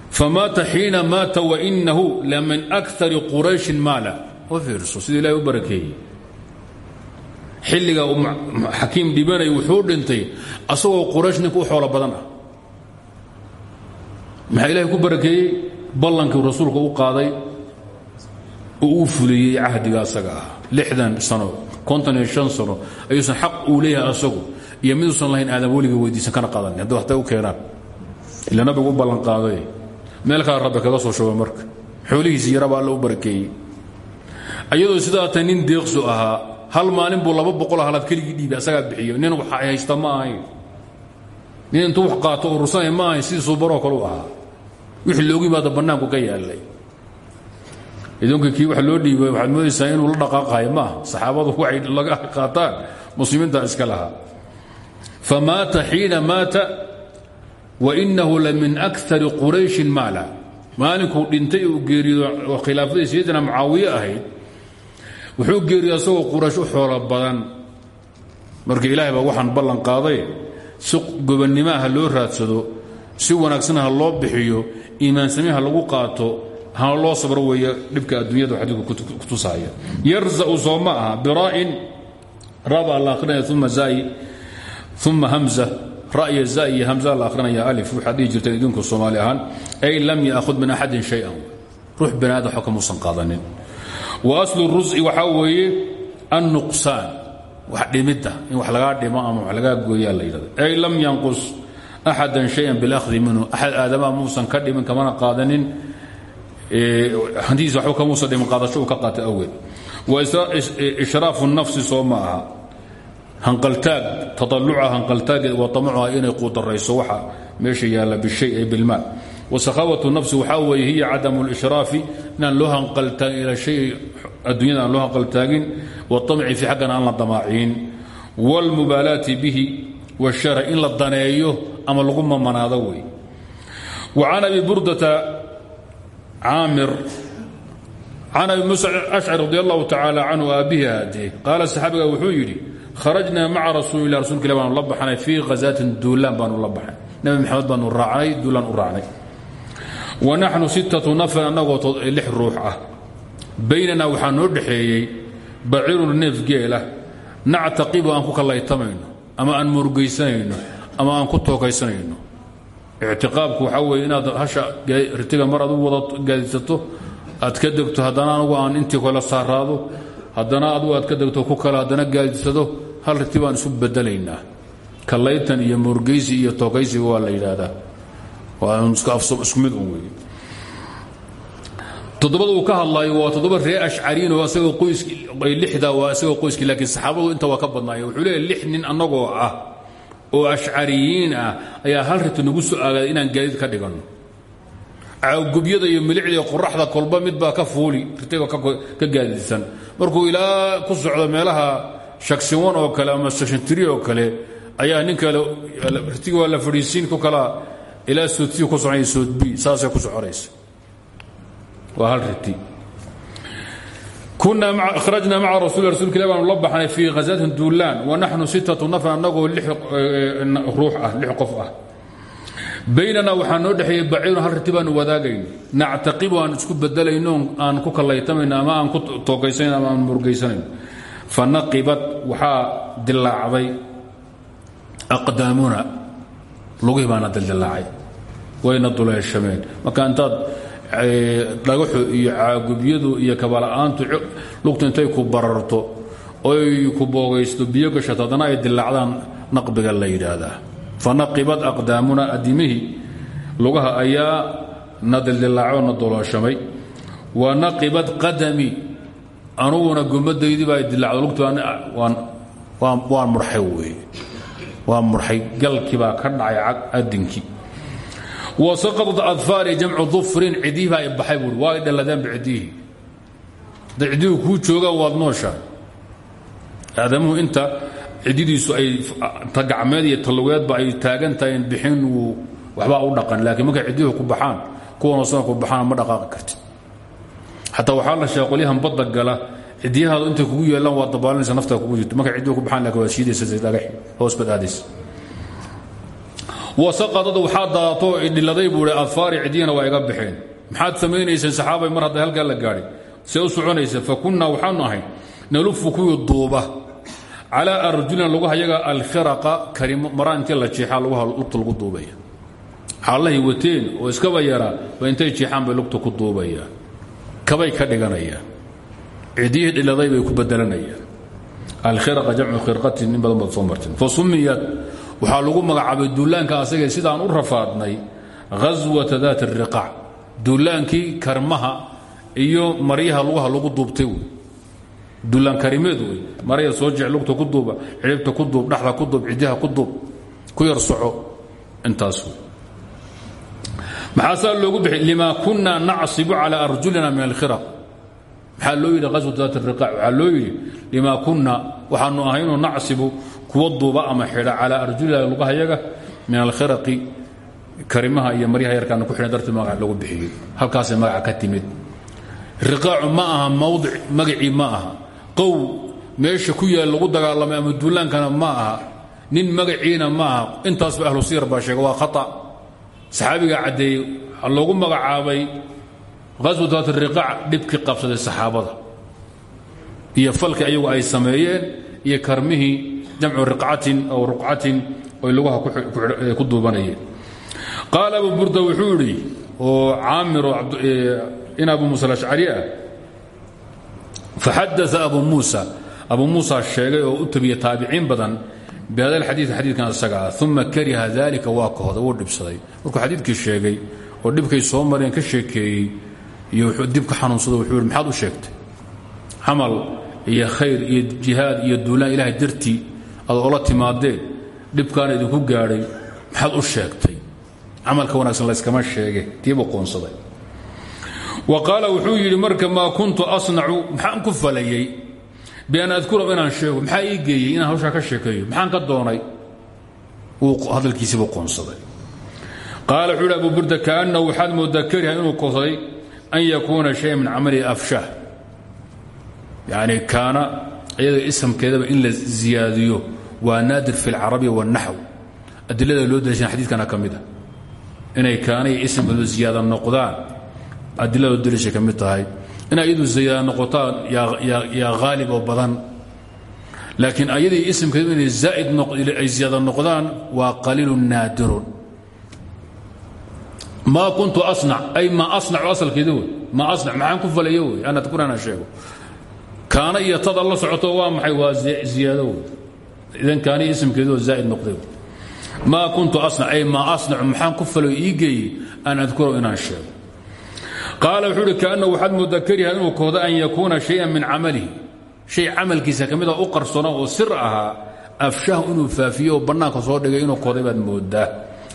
famaata xiina maata wainahu la min akari qurayshin maala u fiirso sidii ilahay u barakeeyey xilliga xakiim dhibanay wuxuu dhintay asagoo quraysh ninka u xoolo badan ah. Maxaa ilahay ku barakeeyey? Ballankii rasuulka u qaaday oo uu fuliyey cahdiga asaga ah. Lixdan sano konton iyo shan sano ayuusan xaq uu leeyahay asagu iyo miduusan lahayn aadam weliga weydiisan kana qadan hadda waxtay u keenaan ila nabigu u ballan qaaday. Meel kale rabbi kaga soo shuba marka. Xoolihiisi yaraba alla u barakeeyey. Ayadoo sidaa tay nin deeqsu ahaa hal maalin buu laba boqol halaad keligii dhiibay asagaa bixiyo. Nin wax haysta ma ahayn. Nin intuu wax qaato urursanaya ma ahayn sidii suubaroo kale u wixii loogu yimaado bannaanku ka yaallay. Idinku kii wax loo dhiibay waxaad moodaysaa inuu la dhaqaaqayo maaha saxaabadu waxay laga qaataan. Muslimiinta iska lahaa. Famaata xiina maata wainahu la min akari qurayshin maala. Dhintay uu geeriyo khilaafadii sayidina mucaawiye ahayd wuxuu geeriyo asagoo quraysh u xoolo badan? Marka ilaahay baa waxaan ballan qaaday si gobannimoa ha loo raadsado si wanaagsan ha loo bixiyo iimaansami ha lagu qaato hana loo sabro weeye dhibka adduunyada xadiidku ku tusaaya yarza'u soo ma aha biraa'in raba la akhrinaya uma zaa'i uma hamza. Ra'ya za iyo hamza la akhrinaya alif waxaad dhihi idinku soomaali ahaan ay lam ya'khud min axadin shay-an. Ruux bani aadam qaadanin wa aslu rusci waxaa weeye annuqsaan. Wax dhimidda in wax lagaa dhimo ama wax lagaa gooyaa la yidhahdo. Ay lam yanqus axadan shayan bilahdi minhu. Axad aadamaa muusan ka dhimin kamana qaadanin hantidiisa waxba kamuusan dhimin qaadasho uu ka qaata awgeed. Wa ishraafu nafsi soo ma aha. Hanqaltaag taaluca hanqaltaageed wa amacuha inay quudarayso waxa meesha yaalla bishay ay bilmaal. Wasakhaawatu nafsi waxaa weeye hiya cadamu lishraafi inaan loo hanqaltaagin ila shay adduunyada aan loo hanqaltaagin waamci fi xaggan aan la damaacin wاlmubaalaati bihi washara in la daneeyo ama lagu mamanaado wey can abi burdata caamir can abi musa ashcari radi allahu tacaala canhu aabihi aadee qaala wuxuu yidhi kharajnaa maca rasuuli lah rasulka ilah baanu la baxnay fii baxnay. Nabi maxamed baanu raacnay duulaan u raacnay. Wa naxnu sittatu nafar annagoo lix ruux ah baynanaa waxaa noo dhexeeyey baciirun neef geela nactaqibu aan ku kallaytamayno ama aan murugaysanayno ama aan ku tookaysanayno. Ictiqaabku waxaa weeye inaad hasha ritiga mar adu wada gaadisato aad ka degto haddana anugu aan intii kale saaraado haddana adugu aad ka degto ku kale haddana gaadidsado hal riti baan isu bedelaynaa kallaytan iyo murgaysi iyo tookaysiga waa la yidhaahdaa. Waa isku mid un wey toddobada uu ka hadlaayo waa toddoba ree ashcariin oo asagoo qoyski lixda waa isagoo qoyskii laakiin saxaabadu inta waa ka badnaaya wuxuu leeyahy lix nin annagoo ah oo ashcariyiin ah ayaa hal riti nagu soo aagaaday inaan gaadiid ka dhiganno cawgubyada iyo milicda qoraxda kolba midbaa ka fuuli ritiga ka gaadiidsan markuu ilaa ku socdo meelaha shagsiwan oo kale ama shashantiri oo kale ayaa nin kale ritiga waa la fadhiisiin ku kala ilaa soodsiyu ku soconaya soodbi saasay ku soconaysa waa hal riti kunaa khrajna maca rasul rasulka ilah baanu la baxnay fii khazaatin duulaan. Wa naxnu sittatu nafar annagoo lix ruux ah lix qof ah. Baynana waxaa noo dhexeeyey baciirun hal riti baanu wadaagayno nactaqibu aan isku bedelayno aan ku kallaytamayno ama aan ku toogaysanayn ama aan murgaysanayno fa naqibat waxaa dilaacday aqdaamuna lugihii baana dildilaacay wayna duleeshameen. Marka intaad dhagaxu iyo caagubyadu iyo kabala'aantu lugta intay ku bararto oy ku boogaysto biyo gashato ay dilaacdaan naqbiga la yidhaahdaa. Fanaqibad aqdaamuna adimihii lugaha ayaa na dildilaaco na dolooshamay. Wa naqibad qadami anuguna gomadaydii baa dilacdo lugtu waan murxay wey waa murxay galkii ka dhacay adinkii wa saqadat adfaari jamcu dufrin cidihii baa ibaxay buui waa ay dhalladeenba ciddihii hadday ciddihu kuu joogaan waad nooshaa aadamuhu inta ciddidiisu ay ta gacmeed iyo talugeedba ay taagan tahay bixin wuu waxbaa u dhaqan laakiin markay ciddihu ku baxaan kuwan hoosana ku baxaan ma dhaqaaqi karti xataa waxaa la sheega qolyahan badda gala cidiyahaadu intay kugu yeelaan waa dabaalinaysa naftaa kugu jirto. Markay ciddihu ku baxaan laakiin wasaqadad waxaa daato dhiladay buu i adfaari ciddiyana waa iga baxeen. Maxaad samaynayseen saxaabay mar hadday halkaa la gaadhay see u fa kunnaa waxaanu ahay nalufu kuwii duuba calaa arjulina lagu hayaga alkhiraqa maraa intii la jeexaa lugta lagu duubaya. Xaalahay wateen oo iskaba yaraa ba intay jeexaan bay lugta ku duubayaan kabay ka dhiganayaan ciddiyihii dhiladay bay ku bedelanayaan alkhiraqa jamcu khirqatin in badan baad fa sumiyat waxaa lagu magacaabay duulaanka asagee sidaan u rafaadnay ghaswata daat ariqaac duulaankii karmaha iyo maryaha lugaha lagu duubtay wey. Duulaan karimeed wey. Maraya soo jec lugta ku duuba xidhibta ku duub dhaxda ku duub ciddiha ku duub ku yar soco. Intaas wey. Maxaasaa loogu bixi lima kunna nacsibu calى arjulina min alkhiraq. Maxaa loo yidhi ghaswat daat ariqaac waxaa loo yidhi lima kunna waxaanu ahaynu nacsibu kuwa duuba ama xidha calaa arjulila lugahayaga min alkhiraqi karimaha iyo maryaha yarkaana ku xidhan dartii magac lagu bixiyey. Halkaasay magaca ka timid. Riqaacu ma aha mawdic magacii ma aha. Qow meesha ku yaal lagu dagaalamay ama duulaankana ma aha. Nin magaciina ma aha. Intaasba ahlu siyar baa sheega waa khata. Saxaabigaa caddeeyey loogu magacaabay ghaswat riqaac dhibkii qabsaday saxaabada. Iyo falkii ayagu ay sameeyeen iyo karmihii jamcu riqcatin aw ruqcatin oy lugaha ku duubanayeen qaala abu burda wuxuu idhi oo caamiro in abu muusa alashcari ah abu muusa. Abu muusa sheegay oo u tabiya taabiciin badan bihada alxadii xadiidkan isaga ah uma kariha dalika waa kahday wuu dhibsaday. Markuu xadiidkii sheegay oo dhibkay soo mareen ka sheekeeyey iyo dib ka xanuunsado wuxuu ihi u sheegtay? Camal iyo khayr iyo jihaad iyo duulaan ilahay dartii ad ola timaadeen dhibkaana idinku gaadhay maxaad u sheegtay? Camalka wanaagsan layskama sheege tiibuu qoonsaday. Wa qaala wuxuu yidhi marka maa kuntu asnacu maxaan ku falayey bian adkura inaan sheego maxaa ii geeyey inaan hawshaa ka sheekeeyo? Maxaan ka doonay? Hadalkiisiibuu qoonsaday. Qaala wuxuu yidhi abu burda kaannahu waxaad moodaa kariha inuu kosaday an yakuuna shaya min camalihi afshah. Yani kaana iyada isamkeedaba in la ziyaadiyo waa naadir fi اlcarabiya wاnaxw adilada loo daliishan xadiidkana ka inay kaanay isamkeedu ziyaada noqdaan adilada loo daliishay ka tahay. Inay iyadu ziyaada noqotaan yaa haalib oo badan. Laakiin ayadii isamkeedu inay zaaid ay ziyaada noqdaan waa qaliilu naadirun. Maa kuntu asnac ay maa asnacu asalkeeda wey maa asnac maxaan ku falayo wey ana sheego. Kaana iyo tada la socoto waa maxay waa ziyaado idan kaani ismkeedu zaaid noqday. Maa kuntu asnac ay maa asnacu maxaan ku geeyey an adkuro inaan sheego. Qaala wuxuu uhi kaanahu waxaad moodaa kariha an yakuuna shayan min camalihi. Shay camalkiisa ka mida u qarsona oo sir ahaa afshahu inuu faafiyo oo soo dhigay inuu kohday baad moodaa.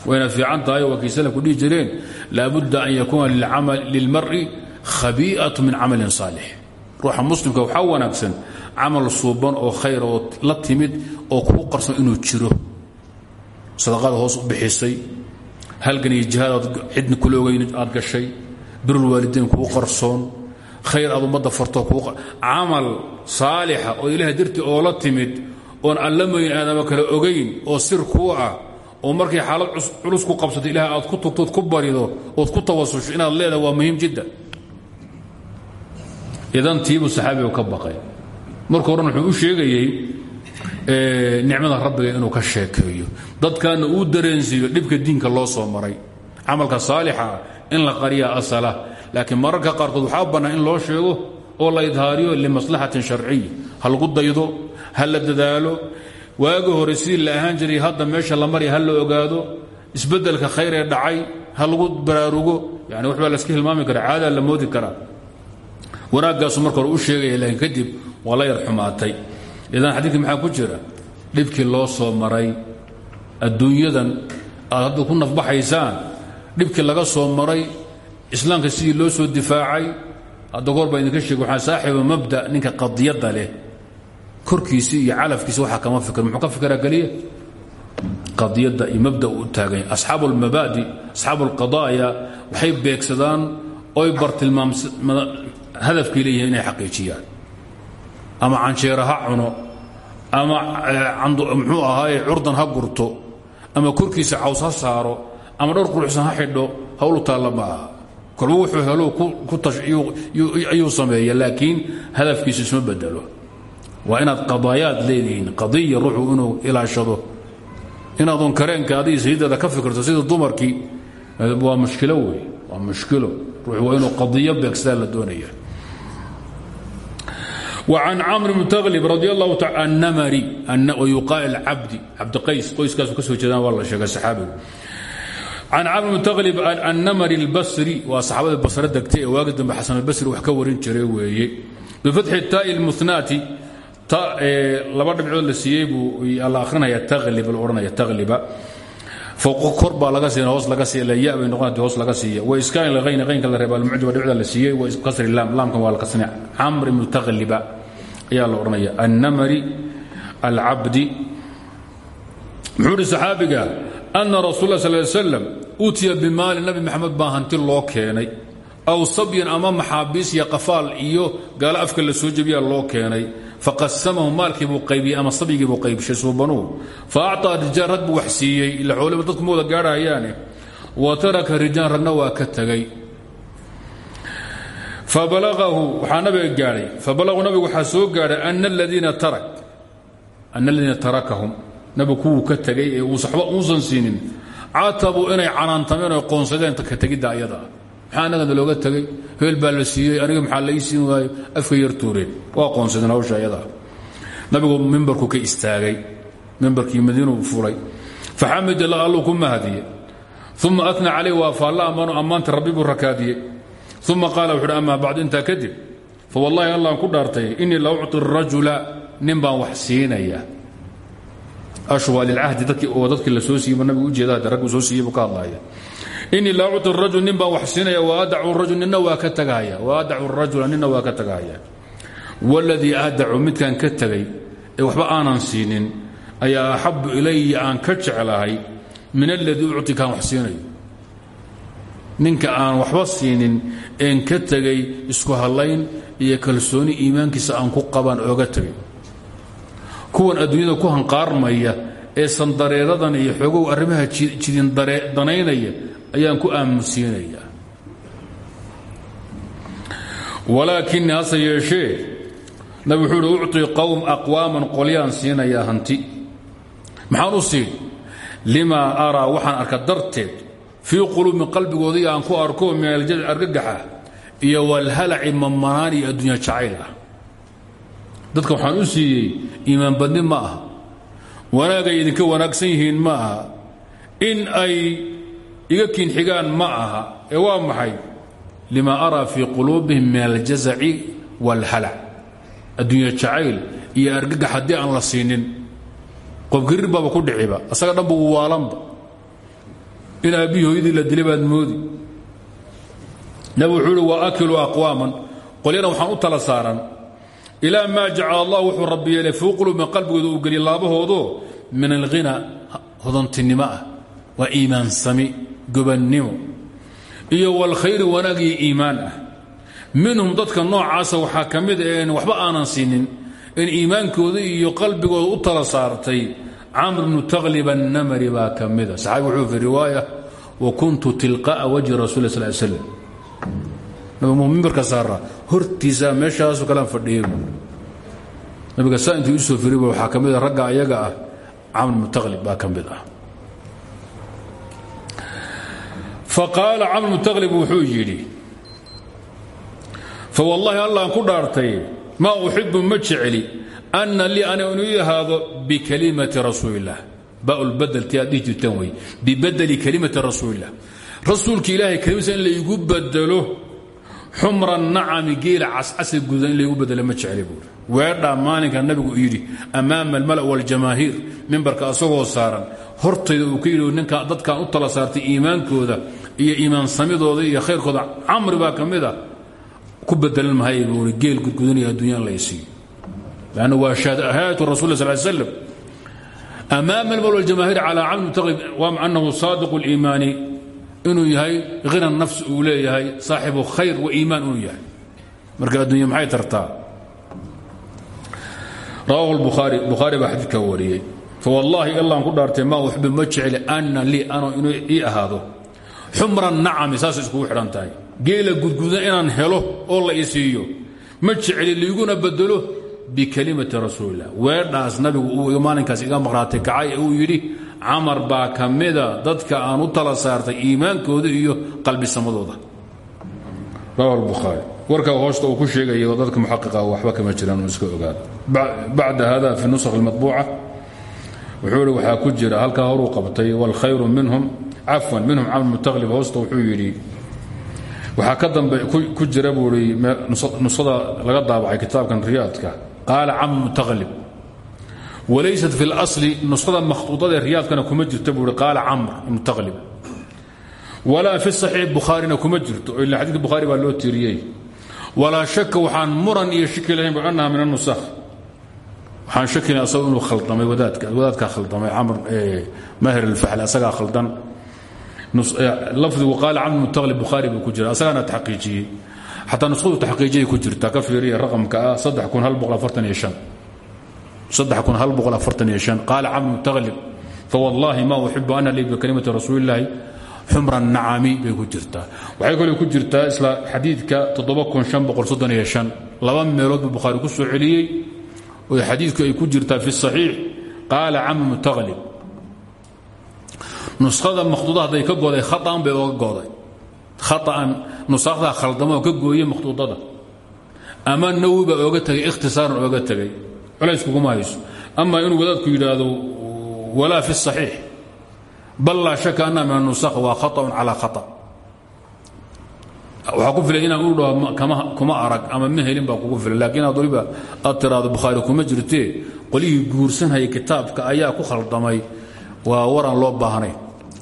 Wayna fiican tahay waa kii salafku dhihi jireen laabudda an yakuuna lilmari khabii'atu min camalin saalix. Ruuxa muslimka waxaa wanaagsan camal suuban oo khayr oo la timid oo kuu qarson inuu jiro. Sadaqada hoos u bixisay. Halgan iyo jihaadaad cidna kula ogeyn aad gashay. Birulwaalidayn kuu qarsoon. Khayr aad ummadda farto camal saalixa oo ilaah dartii oo la timid oon allamayn aadama kale ogayn oo sir kuu ah oo markay xaalad culus ku qabsato ilaah aad ku tugtood ku barido ood ku tawasusho inaad leedahay waa muhiim jiddan idan tiibuu saxaabigu ka baqay marka horan wuxuu u sheegayey nicmada rabbiga inuu ka sheekeeyo. Dadkaana uu dareensiiyo dhibka diinka loo soo maray. Camalka saalixa in la qariya asala. Laakiin mararka qaarkood waxaa in loo sheego oo la idhaariyo limaslaxatin sharciya ha lagu daydo ha la dadaalo. Sidii la ahaan jiray hadda meesha la marya ha la ogaado. Isbeddelka khayr ee dhacay ha lagu baraarugo. Yani waxbaa laska hilmaami kara caadaa la moodi karaa. Wanaaggaasu marka hore u sheegaya kadib waa la yar xumaatay. Idan xadiidkii maxaa ku jira? Dhibkii loo soo maray adduunyadan aad hadda ku nafbaxaysaan dhibkii laga soo maray islaamka sidii loo soo difaacay hadda goor baa idinka sheeg waxaa saaxiiba mabda ninka qadiyadda leh. Korkiisi iyo calafkiisa waxaa kama fikir muxuu ka fikiraa keliya qadiyadda iyo mabda u taaganya asxaabu almabaadi asxaabu alqadaaya waxay beegsadaan oy bartilmaam hadafkay leeyihiin inay xaqiijiyaan ama canjeera ha cuno ama muxuu ahaaye curdan ha gurto ama korkiisa caws ha saaro ama dhowr quruxsan ha xidho hawlu taalla ma aha. Kolba wuxuu helo ayuu sameeya laakiin hadafkiisu isma bedelo. Waa inaad qadaayaad leedihiin qadiya ruuxu inuu ilaashado. Inaadun kareenka adiga sayidada ka fikirto sida dumarkii waa mushkilo waa mushkilo. Ruux inuu qadiyo beegsadaa la doonaya وعن cمر بن تغلب رضي الله تعالى النمري ويuقال الcabdi cabdiqays qoyskaasu ka soo jeedaan waa la sheegay saxaabigu can camr bn taqlib annamri اlbasri waa saxaabada basre degtay ee waagi dambe xasan albasri wax ka warin jiray weeye bifatxi taai اlmuhnaati laba dhibcood la siiyey buu la akhrinaya taglib la odhanaya tagliba kor baa laga siiya hoos laga siiya ya bay noqonati hoos laga siiya wa iskaan lghayni qaynka la reeba almucjaba dhibcda la siiyey wa kasri laam laamkan waa la kasrinaya camr ibnu tagliba ayaa la odhanaya annamri alcabdi muxuu ihi saxaabiga ana rasul la sal slam utiya bimaali nabi maxamed baa hanti loo keenay. Aw sabyan ama maxaabiis iyo qafaal iyo gaalo afka la soo jebiyaa loo keenay. Faqasamahu maalkii buu qaybiyey ama sabyigii buu qaybshay suubanuhu fa acطaa rijaal rag buu wax siiyey. Ma wada gaadhahayaane wa taraka rijaal ragna waa ka tegay waxaa nabiga gaadhay fabalaquu nabigu waxaa soo gaadhay ana aladiina tarakahum nabigu kuwuu ka tegay ee waxba uusan siinin catabuu inay canaantameen oo qoonsadeen ka tegidda ayada maxaa annagana looga tegay heel baa la siiyey aniga maxaa la ii siin waayo afka yar tuureen waa qoonsadeen hawsha ayada nabigu mimbarku ka istaagay mimbarkii madiinuu fulay faxamid allah alluu uma qaala wuxu uhi amaa bacd intaa kadib fawallahi allaan ku dhaartay innii la ucطi rajula nin baan wax siinaya ashwa lilcahdi dadkii oo dadkii la soo siiyey nabigu ujeeda raggu soo siiyey buu ka hadlaaya inii la ucطi rajul nin baan wax siinaya waadacu rajul nina waa ka tagahaya waadacu rajula nina waa ka tagahaya waladii aadacu midkaan ka tegay ee waxba aanan siinin ayaa axabu ilaya aan ka jeclahay min aladii ucti kaan wax siinayo ninka aan waxba siinin een ka tegay isku hallayn iyo kalsooni iimaankiisa aan ku qabaan ooga tegay kuwan adduunyada ku hanqaarmaya ee sandareeradan iyo xoogow arrimaha jidin danaynaya ayaan ku aamusiinaya. Walaakinii hase yeeshee nabi wuxuu uhi ucطi qowm aqwaaman qolyaan siinayaa hanti. Maxaan u siin limaa araa waxaan arka darteed fii quluubi qalbigoodii aan ku arko min aljad argagaxa iyo walhalaci mamanaan iyo addunya jacayl ah. Dadka waxaan u siiyey iimaan badni ma aha. Wanaagay idinka wanaagsan yihiin ma aha. In ay iga kiinxigaan ma aha. Ee waa maxay? Lima araa fii quluubihim min aljazaci wاlhalac addunya jacayl iyo argagax haddii aan la siinin. Qobkirir baaba ku dhiciba asaga dhanba uu waalanba in hooyadii la dilay moodi. Nabi wuxuu uhi wa akilu aqwaaman. Qolyana waxaan u tala saaran ilaa maa jacala allah wuxuu rabbi yeelay fii quluubihim qalbigooda uu geliya laabahoodo min alghina hodantinimo ah waa iimaan sami gobannimo iyo wاlkhayri wanaag iyo iimaan ah. Minhum dadka noocaasa waxaa ka mid een waxba aanan siinin in iimaankooda iyo qalbigooda u tala saartay camr bnu taklib annamari baa ka mida wuxuu fi riwaaya wa kuntu tilqa'a wajhi rasul sl slam mimbarka saara hortiisa meeshaasoo kalean fadhiyay nabiga saa intuu u soo firiba waxaa ka mida ragga ayaga ah camr bnu taklib baa ka mid ah. Faqaala camr bnu taklib wuxuu yidhi fawallaahi allaan ku dhaartay maa uxibu ma jecli anna lii ana inu ii ahaado bikalimati rasuulilah baulbadelti aad dhihi jirtaan wey bibadeli kalimati rasuulilah rasuulka ilaahay kelimadiisa in laygu bedelo xumra nacami geela cascasi gudan in laygu bedelo ma jecli buuri weedhaa maalinka nabigu yidhi ammaama almala waljamaahiir mimbarka asagoo saaran hortayda uu ka yidhi ninka dadkan u tala saartay iimaankooda iyo iimaansamidooda iyo khayrkooda camri baa ka mida ku bedelan mahay buui geel gudgudanaya adduunyaan laysiiyo lann waa shahaadatu rasul sal l slam amaama almala waljamaahiir calaa camri taqlib waa anahu saadiqu اliimaani inuu yahay hina nafs uu leeyahay saaxibu khayr wa iimaan inuu yahay marka addunya maxay tartaa rawaahu lbukhaari bukhaari baa xadiidka wariyey fawallaahi illaan ku dhaartay maa uxibu ma jecli ana lii ano inuu ii ahaado xumra nacami saasay iskugu xidhan tahay geela gudgudan inaan helo oo la isiiyo ma jecli liiguna bedelo bikalimati rasuulilah weedhaas nabigu uu maalinkaas iga maqhraatay kacay ee uu yidhi camar baa ka mida dadka aan u tala saartay iimaankooda iyo qalbisamadooda rawahu lbukhaari warka hoosta uu ku sheegaya dadka muxaqiqa waxba kama jiraan uu iska ogaado bacda hada fi nusakh اlmaطbuuca wuxuu ihi waxaa ku jira halkaa horuu qabtay wاlkhayru minhum cafwan minhum camr mutaqlib hoosta wuxuu yidhi waxaa ka dambe ku jira buu i nusada laga daabacay kitaabkan riyaadka qaala camr mutaqlib wlaysat fi اlasli nusada makhtuudadae riyaadkana kuma jirto buu i qaala camr mutaqlib walaa fi صaxiix bukhaarina kuma jirto ila xadidka bukhaari baa loo tiiriyey walaa shaka waxaan muran iyo shaki lahayn bu annaha min anusakh waxaan shakina asago inuu khaldamay wadaadka wadaadkaa khaldamay camr mahir alfaxl asagaa khaldan lafdigu qaala camr mutaqlib bukhaari buu ku jira asagaana taxqiijiyey xataa nuskhadu taxqiijiyay ku jirta ka fiiriya raqamka ah qaala camr mutaqlib fawallaahi ma uxibu ana lii bikalimati rasuuli illaahi xumra nacami bay ku jirtaa waxay kaloo ku jirtaa isla xadiidka laba meelood buu bukhaari ku soo celiyey oo xadiidku ay ku jirtaa fi saxiix. Qaala camr mutaqlib nuskhada makhduuda hadday ka goday khaطan bay khaطan nusakdaa khaldamo ka gooye makhduudada ama nawi baa ooga tegay ikhtisaaran ooga tegay culays kuguma hayso ama inuu wadaadku yidhaahdo walaa fi الصaxiix bal laa shaka anna min anusakh waa khaطأun calaa khaطأ waxaa ku filay inaan u dhaho kuma arag ama ma helin baa kugu filan lakiin aad waliba aad tiraado bukhaari kuma jirtee qolihii guursanhaya kitaabka ayaa ku khaldamay waa waraan loo baahnayn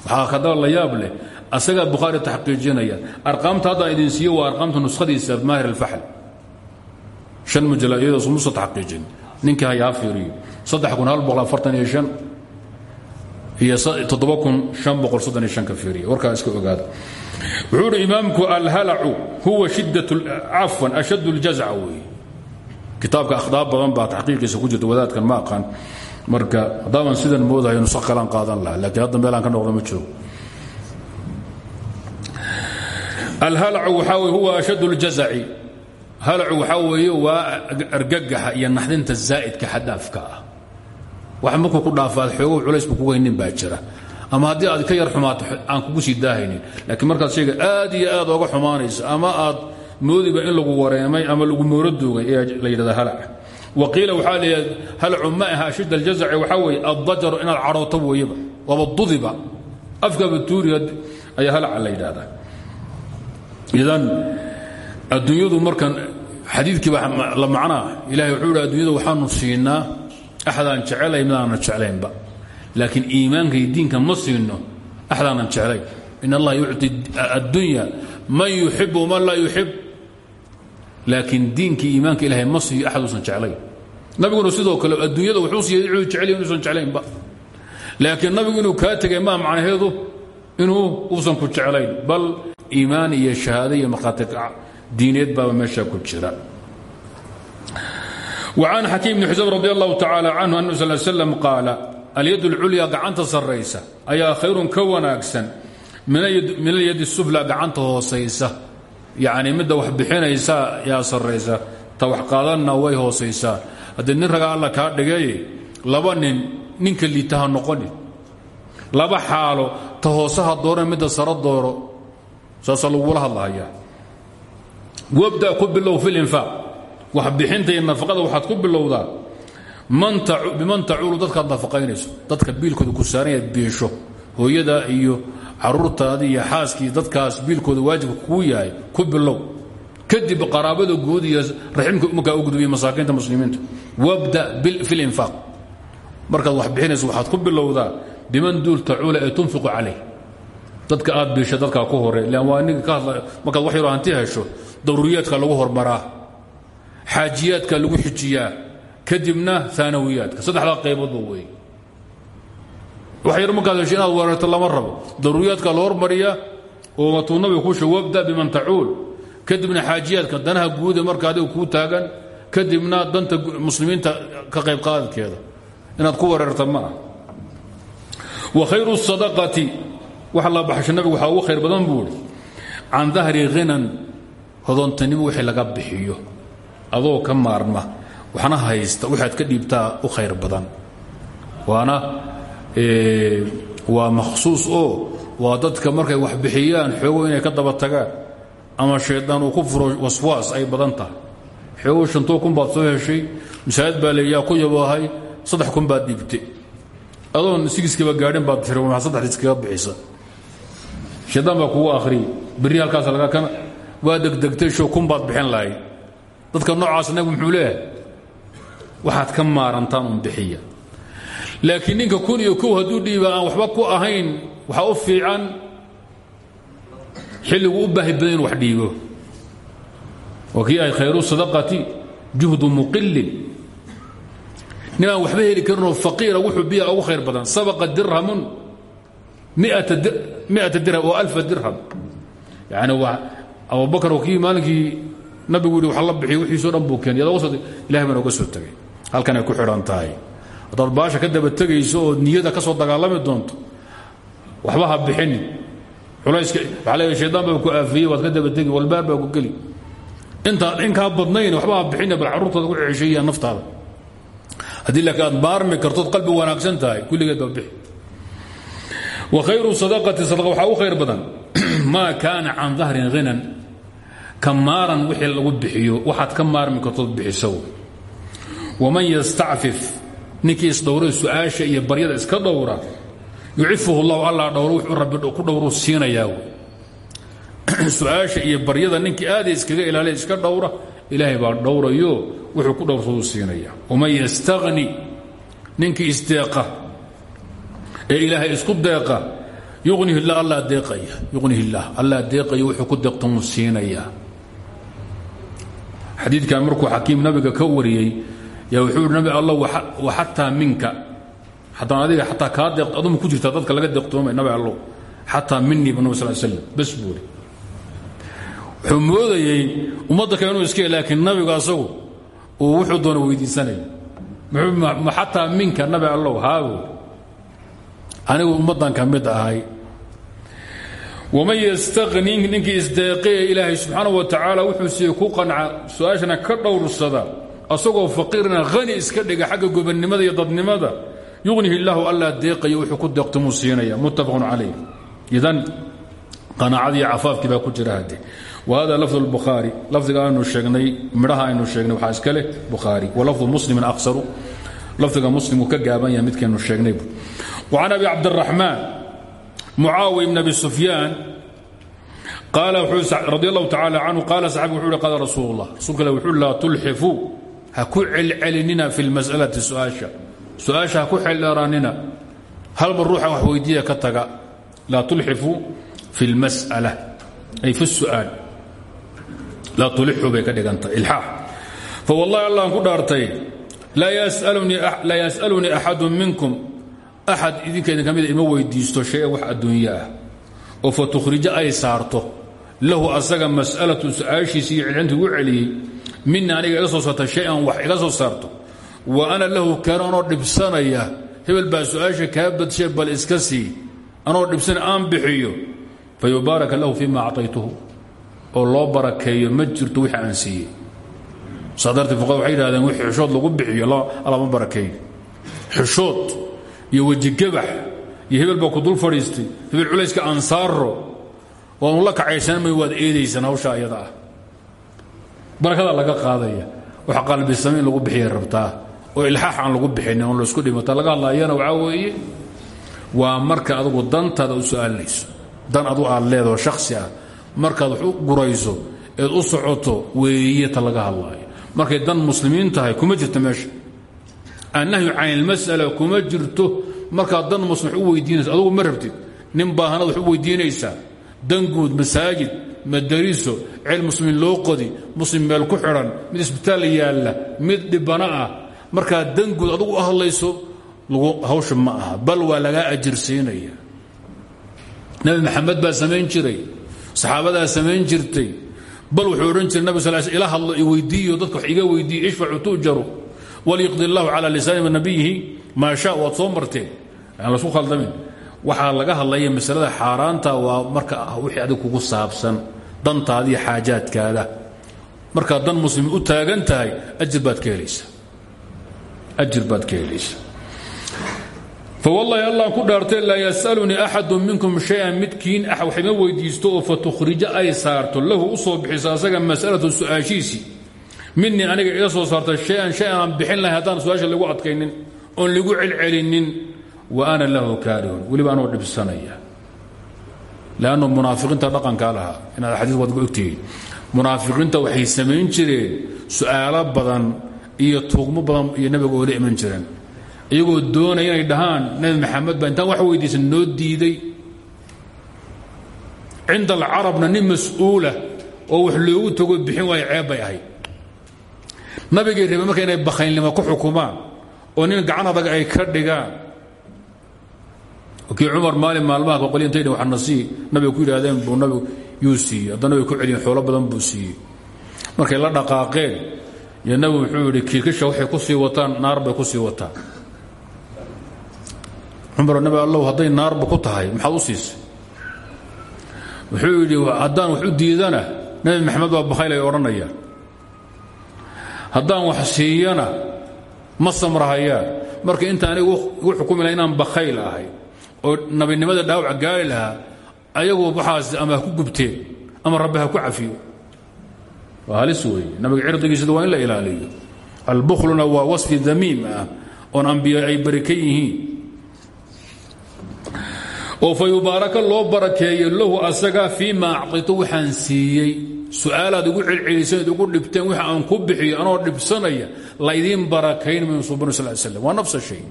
waxaa kadaba la yaab leh asagaa bukhaari taxqiijinaya. Arqaamta haddaan idin siiyo waa arqaamta nuskhadiisa maahir alfaxl an mujala iyadoo musa taxqiijin. Ninkii hayaa fiiriyo. Iyo wuxuu uhi imaamku alhalacu huwa cafwan ashad اljazca weeye kitaabka akhdaab badan baa taxqiiqiisa ku jirta wadaadkan ma aqaan. Marka haddaaban sidan moodahayo nuso kalaan qaadan laha lakiin hadda meelaan ka noqdo ma joogo alhalacu waxaa weye huwa ashad اljazaci halacu waxaa weeye waa argagaxa iyo naxdinta zaa'idka xadaafka ah. Wax markuu ku dhaafaad xoogow culays bu kugu haynin baa jira. Ama haddii aad ka yar xumaato aan kugu sii daahaynin laakiin markaad shayga aad iyo aad ooga xumaanayso ama aad moodiba in lagu wareemay ama lagu mooro doogay ayaa la yidhahda halac. Wa qiila waxaa leeyahay halacu ma aha ashid aljazaci waxaa weeye addajaru inaad cadhooto weeyaba waaba dudiba afkaaba tuuri ayaa halaca la yidhahdaa idan adduunyadu markan xadiidkiiba la macnaa ilahay wuxuu hi waxaanu siinaa axadaan jecelahay midaanan jeclaynba. Laakiin iimaanka diinka ma siino axdaanan jeclayn. In allaha yucti addunya man yuxibu man laa yuxib laakiin diinkii iimaanka ilahay ma siiyo axad uusan jeclayn. Nabiguna sidoo kale adduunyada wuxuu siiyey inuu jeclay inuusan jeclaynba. Laakiin nabigu inuu kaa tegay macnaheedu? Inuu uusan ku jeclayn. Bal iimaan iyo shahaado iyo markhaati diineed baaba meesha ku jira وعن xakيم بن xusayb رضي الله تaعالى عنه أنه صل سلم قاaل اليد الculya gacanta saraysa ayaa khayrun ka wanaagsan min اlyad الsuflى gacanta hoosaysa yani midda wax bixinaysa yaa saraysa ta wax qaadanna way hoosaysaa haddii nin raga alla kaa dhigaye laba nin ninka liita ha noqonin laba xaalo ta hoosaha doora midda saro dooro saasaa lagula hadlahaya wabda ku bilow fi اlinfaaq wax bixinta iyo nafaqada waxaad ku bilowdaa. Biman tacuulu dadkaad nafaqaynayso. Dadka biilkooda ku saaran yaad biisho. Hooyada iyo caruurtaadii iyo xaaskii dadkaas biilkooda waajibka kuu yahay ku bilow. Kadib qaraabada guud iyo raximka markaa u gudbiya masaakiinta muslimiinta wabda fi linfaaq markaad wax bixinayso waxaad ku bilowdaa. Biman duul tacuula ee tunfiqu calayh dadka aad biisha dadkaa ku hore lan waa ninka ka hadla markaad wax yaroo hanti hesho daruuriyaadka lagu hormaraa xaajiyaadka lagu xijiyaa kadibna aanawiyaadka saddexdaa qayboodba wey wax yar markaad hesho inaad weerarto lama rabo. Daruuriyaadka la hormariyaa oo watuu nabiga kusha wabda biman tacuul. Kadibna xaajiyaadka danaha guude marka adiga kuu taagan kadibna danta muslimiinta ka qayb qaadadkeeda inaad ku weerarta ma ah wa khayru sadaqati waxa la baxsho nabigu waxaa ugu khayr badan buu ihi can dahri khinan hodoontanimo wixii laga bixiyo adoo ka maarma waxna haysta waxaad ka dhiibtaa u khayr badan. Waana waa makhsuus oo waa markay wax bixiyaan xoogo inay ka daba tagaan ama shaydaan uu ku furo waswaas ay badan tahay. Xoogo shantoo kun baad soo heshay masaajid baa ku yaboohay saddex kun baad dhiibte adoon sigiskiiba gaadhin baad tiri waa saddexda iskaga bixisa shaydaan baa kugu akhriyay berri halkaas laga kana. Waa degdegtay show kun baad bixin lahayd. Dadka noocaas nabigu muxuu leeyahay? Waxaad ka maarantaan un bixiya. Laakiin ninka kun iyo kow hadduu dhiiba aan waxba ku ahayn waxaa u fiican xilligu u baahi badan wax dhiibo. Waa ahay khayru sadaqati juhdu muqilin nin aan waxba heli karinoo faqiira wuxuu biya ugu khayr badan. Sabaqa dirhamun miata dirham oo alfa dirham yani waa abubakar oo kii maalinkii nabigu yihi wax la bixiyo wixiisoo dhan buu keenay adoo soo ilahay baan oga soo tegay halkan ay ku xidhan tahay haddaad baasha ka daba tegayso oo niyada ka soo dagaalami doonto waxba ha bixinin culayska waxaa leeyahay shaydaan baa ku aafiyey waad ka daba tegi walbaar baa ku geli intaad inkaa badnayn waxba ha bixina bal carruurtooda ku cesheeya naftaada haddii laakiin aad maarmi kartood qalbi wanaagsan tahay kulligeed baa bixi wa khayru sadaqati sadaqa waxaa u khayr badan maa kaana can dahrin ghinan. Ka maaran wixii lagu bixiyo waxaad ka maarmi kartood bixisow. Waman yastacfif ninkii isdhowra su'aasha iyo baryada iska dhowra yucifuhu llahu alla dhowro wuxuu rabbi ku dhowruu siinayaa. Su'aasha iyo baryada ninkii aaday iskaga ilaaliya iska dhowra ilaahay baa dhowrayo wuxuu ku dhowrsaduu siinaya waman yastagni ninkii isdeeqa ee ilaahay isku deeqa yunihi lah alla deeqaya. Yuqnihi illaah allaa deeqaya wuxuu ku deeqtamuu siinayaa xadiidkan markuu xakiim nabiga ka wariyey yaa wuxuu nabi allah wa xataa minka. Xataa adiga xataa kaa deeq aduma ku jirtaa dadka laga deeqtoomay nabi allow xataa minii bu nabi bas buuri wuxuu moodayey ummadda inuu iska laakiin nabigu asagu uu wuxuu doona weydiisanaya ma xataa minka nabi allow haabu anigu ummaddan ka mid ahay. Waman yastaqni ninkii isdeeqee ilaahay subxaanahu wa tacaala wuxuu siiyey ku qanca su'aashana ka dhowrsada asagoo faqiirna hani iska dhiga xagga gobannimada iyo dadnimada. Yugnihi illaahu allaa deeqaya wuxuu ku deeqtamuu siinaya muttafaqun calayh. Idan qanaacadii cafaafkii baa ku jira hadde wa hada lafdu lbukhaari lafdiga aynu sheegnay midhaha aynu sheegnay waxaa iska leh bukhaari. Wa lafdu muslimin aqsaru lafdiga muslimuu ka gaaban yahay midkaynu sheegnay وعن أبي عبد الرحمن معاوي بن أبي سفيان قال رضي الله تعالى عنه قال صحابي وحول قال رسول الله رسولك الله وحول لا تلحفوا هكو علننا في المسألة سؤاشا سؤاشا هكو علراننا هل بالروح وحويدية كتغا لا تلحفوا في المسألة أي في السؤال لا تلحوا بك دغنت الحاح فوالله الله كدارتي لا يسألني لا يسألني أحد منكم axad idinkeeda ka mida ima weydiisto shay wax adduunye ah oo fa tukhrija ay saarto lahu asaga mas'alatu su'aashiisa iyo cilcinta ugu celiyey mina aniga iga soo saarta shay-an wax iga soo saarto wa ana lahu kaana anoo dhibsanaya hebel baa su'aasha kaa badshe bal iska sii anoo dhibsana aan bixiyo fa yubaaraka lahu fima acطaytuhu oo loo barakeeyo ma jirto wixii aan siiyey. Saa dartee fuqada waxay yidhahdeen wixii xishood lagu bixiyo lama barakeeyo xishood iyo wejigabax iyo hebel baa ku dul fadhiistay hebel culayska ansaaro waanu la kacaysanmay waad eedaysaan hawsha ayada ah. Laga qaadaya wax qalbisame in lagu bixiya rabtaa oo ilxaax aan lagu bixinin oon la isku dhimata laga hadlaayana waxaa weeye waa marka adugu dantaada u su'aalinayso. Dan adu aad leedao shakhsi ah markaad wax u gurayso eed u socoto weeye ta laga hadlaayo. Markay dan muslimiin tahay kuma jirto meesha annahyu can ilmas'ala kuma jirto markaad dan wax u weydiinaysa adugu ma rabtid nin baahanad wax u weydiinaysaa danguud masaajid madariso ceel muslimiin loo qodi muslim meel ku xidhan mid isbitaal yaalla mid dhibana ah markaad danguud adugu u hadlayso hawsha ma aha bal waa lagaa ajirsiinaya nabi maxamed baa samayn jiray saxaabadaa samayn jirtay bal wuxuu odhan jiray nabig sal ila hadlo iweydiiyo dadka wax iga weydiiyo ishfacu tu'jaru walyaqdi allahu calaa lisaani nabiyihi maa sha waad soo marteen aan khaldamin waxaa laga hadlaya masalada xaaraanta waa marka wixii adig kugu saabsan dantaada iyo xaajaadkaada markaad dan muslim u taagan tahay ajir baad ka helaysa ajir baad allah ku dhaartay laa yasalunii axadu minkum shay-an midkiin ah wax ima weydiisto oo fatukhrija ay saarto lahu u soo masalatu su'aashiisii minii aniga ila soo saarta shay-an shay aan bixin lahay haddaan su'aasha lagu adkaynin oon lagu celcelinin wa ana lahu kaarihun weliba anoo dhibsanaya. Lannu munaafiqiinta dhaqankaa lahaa. Inaad xadiis waad ogtihiin munaafiqiinta waxay samayn jireen su'aalo badan iyo tuugmo badan iyo nabiga oola iman jireen. Iyagoo doonaya inay dhahaan nabi maxamed baa intaan wax weydiisan noo diiday. Cinda alcarabna nin mas'uula oo wax loogu tago bixin waayo ceeb bay ahayd nabigay rabe marka inay bakhaylnimo ku xukumaan oo nin gacan adag ay ka dhigaan. Kii cumar maalin maalmaha boqolyo intay wax nasii nabiga ku yidhaahdeen buu nabigu yuu siiyey. Ku celiyeen xoolo badan buu siiyey. Markay la dhaqaaqeen yo nabigu wuxuu yidhi kiikisha waxay ku sii wataan naar bay ku sii wataan. Cumar nabi allow hadday naarba ku tahay maxaad u siisay? Wuxuu yidhi haddaan wax diidana nabi maxamed baa bakhayl ay odhanayaan haddaan wax siiyana ma samrahayaan. Marka inta aniga igu xukumi inaan bakhayl ahay oo nabinimada dhaawac gaari lahaa ayagu waxaas ama ha ku gubteen ama rabbi ha ku cafiyo. Waa halis weeye. Nabiga cirdigiisada waa in la ilaaliyo. Albukhluna waa wasfi damiim ah oon ambiya ay barika yihiin. Oo fa yubaaraka loo barakeeyo lahu asaga fii ma acطito waxaan siiyey su'aalaad igu celceliseen igu dhibteen wix aan ku bixiyo anoo dhibsanaya laydiin barakayn min subanu sal slam waa nafs shay.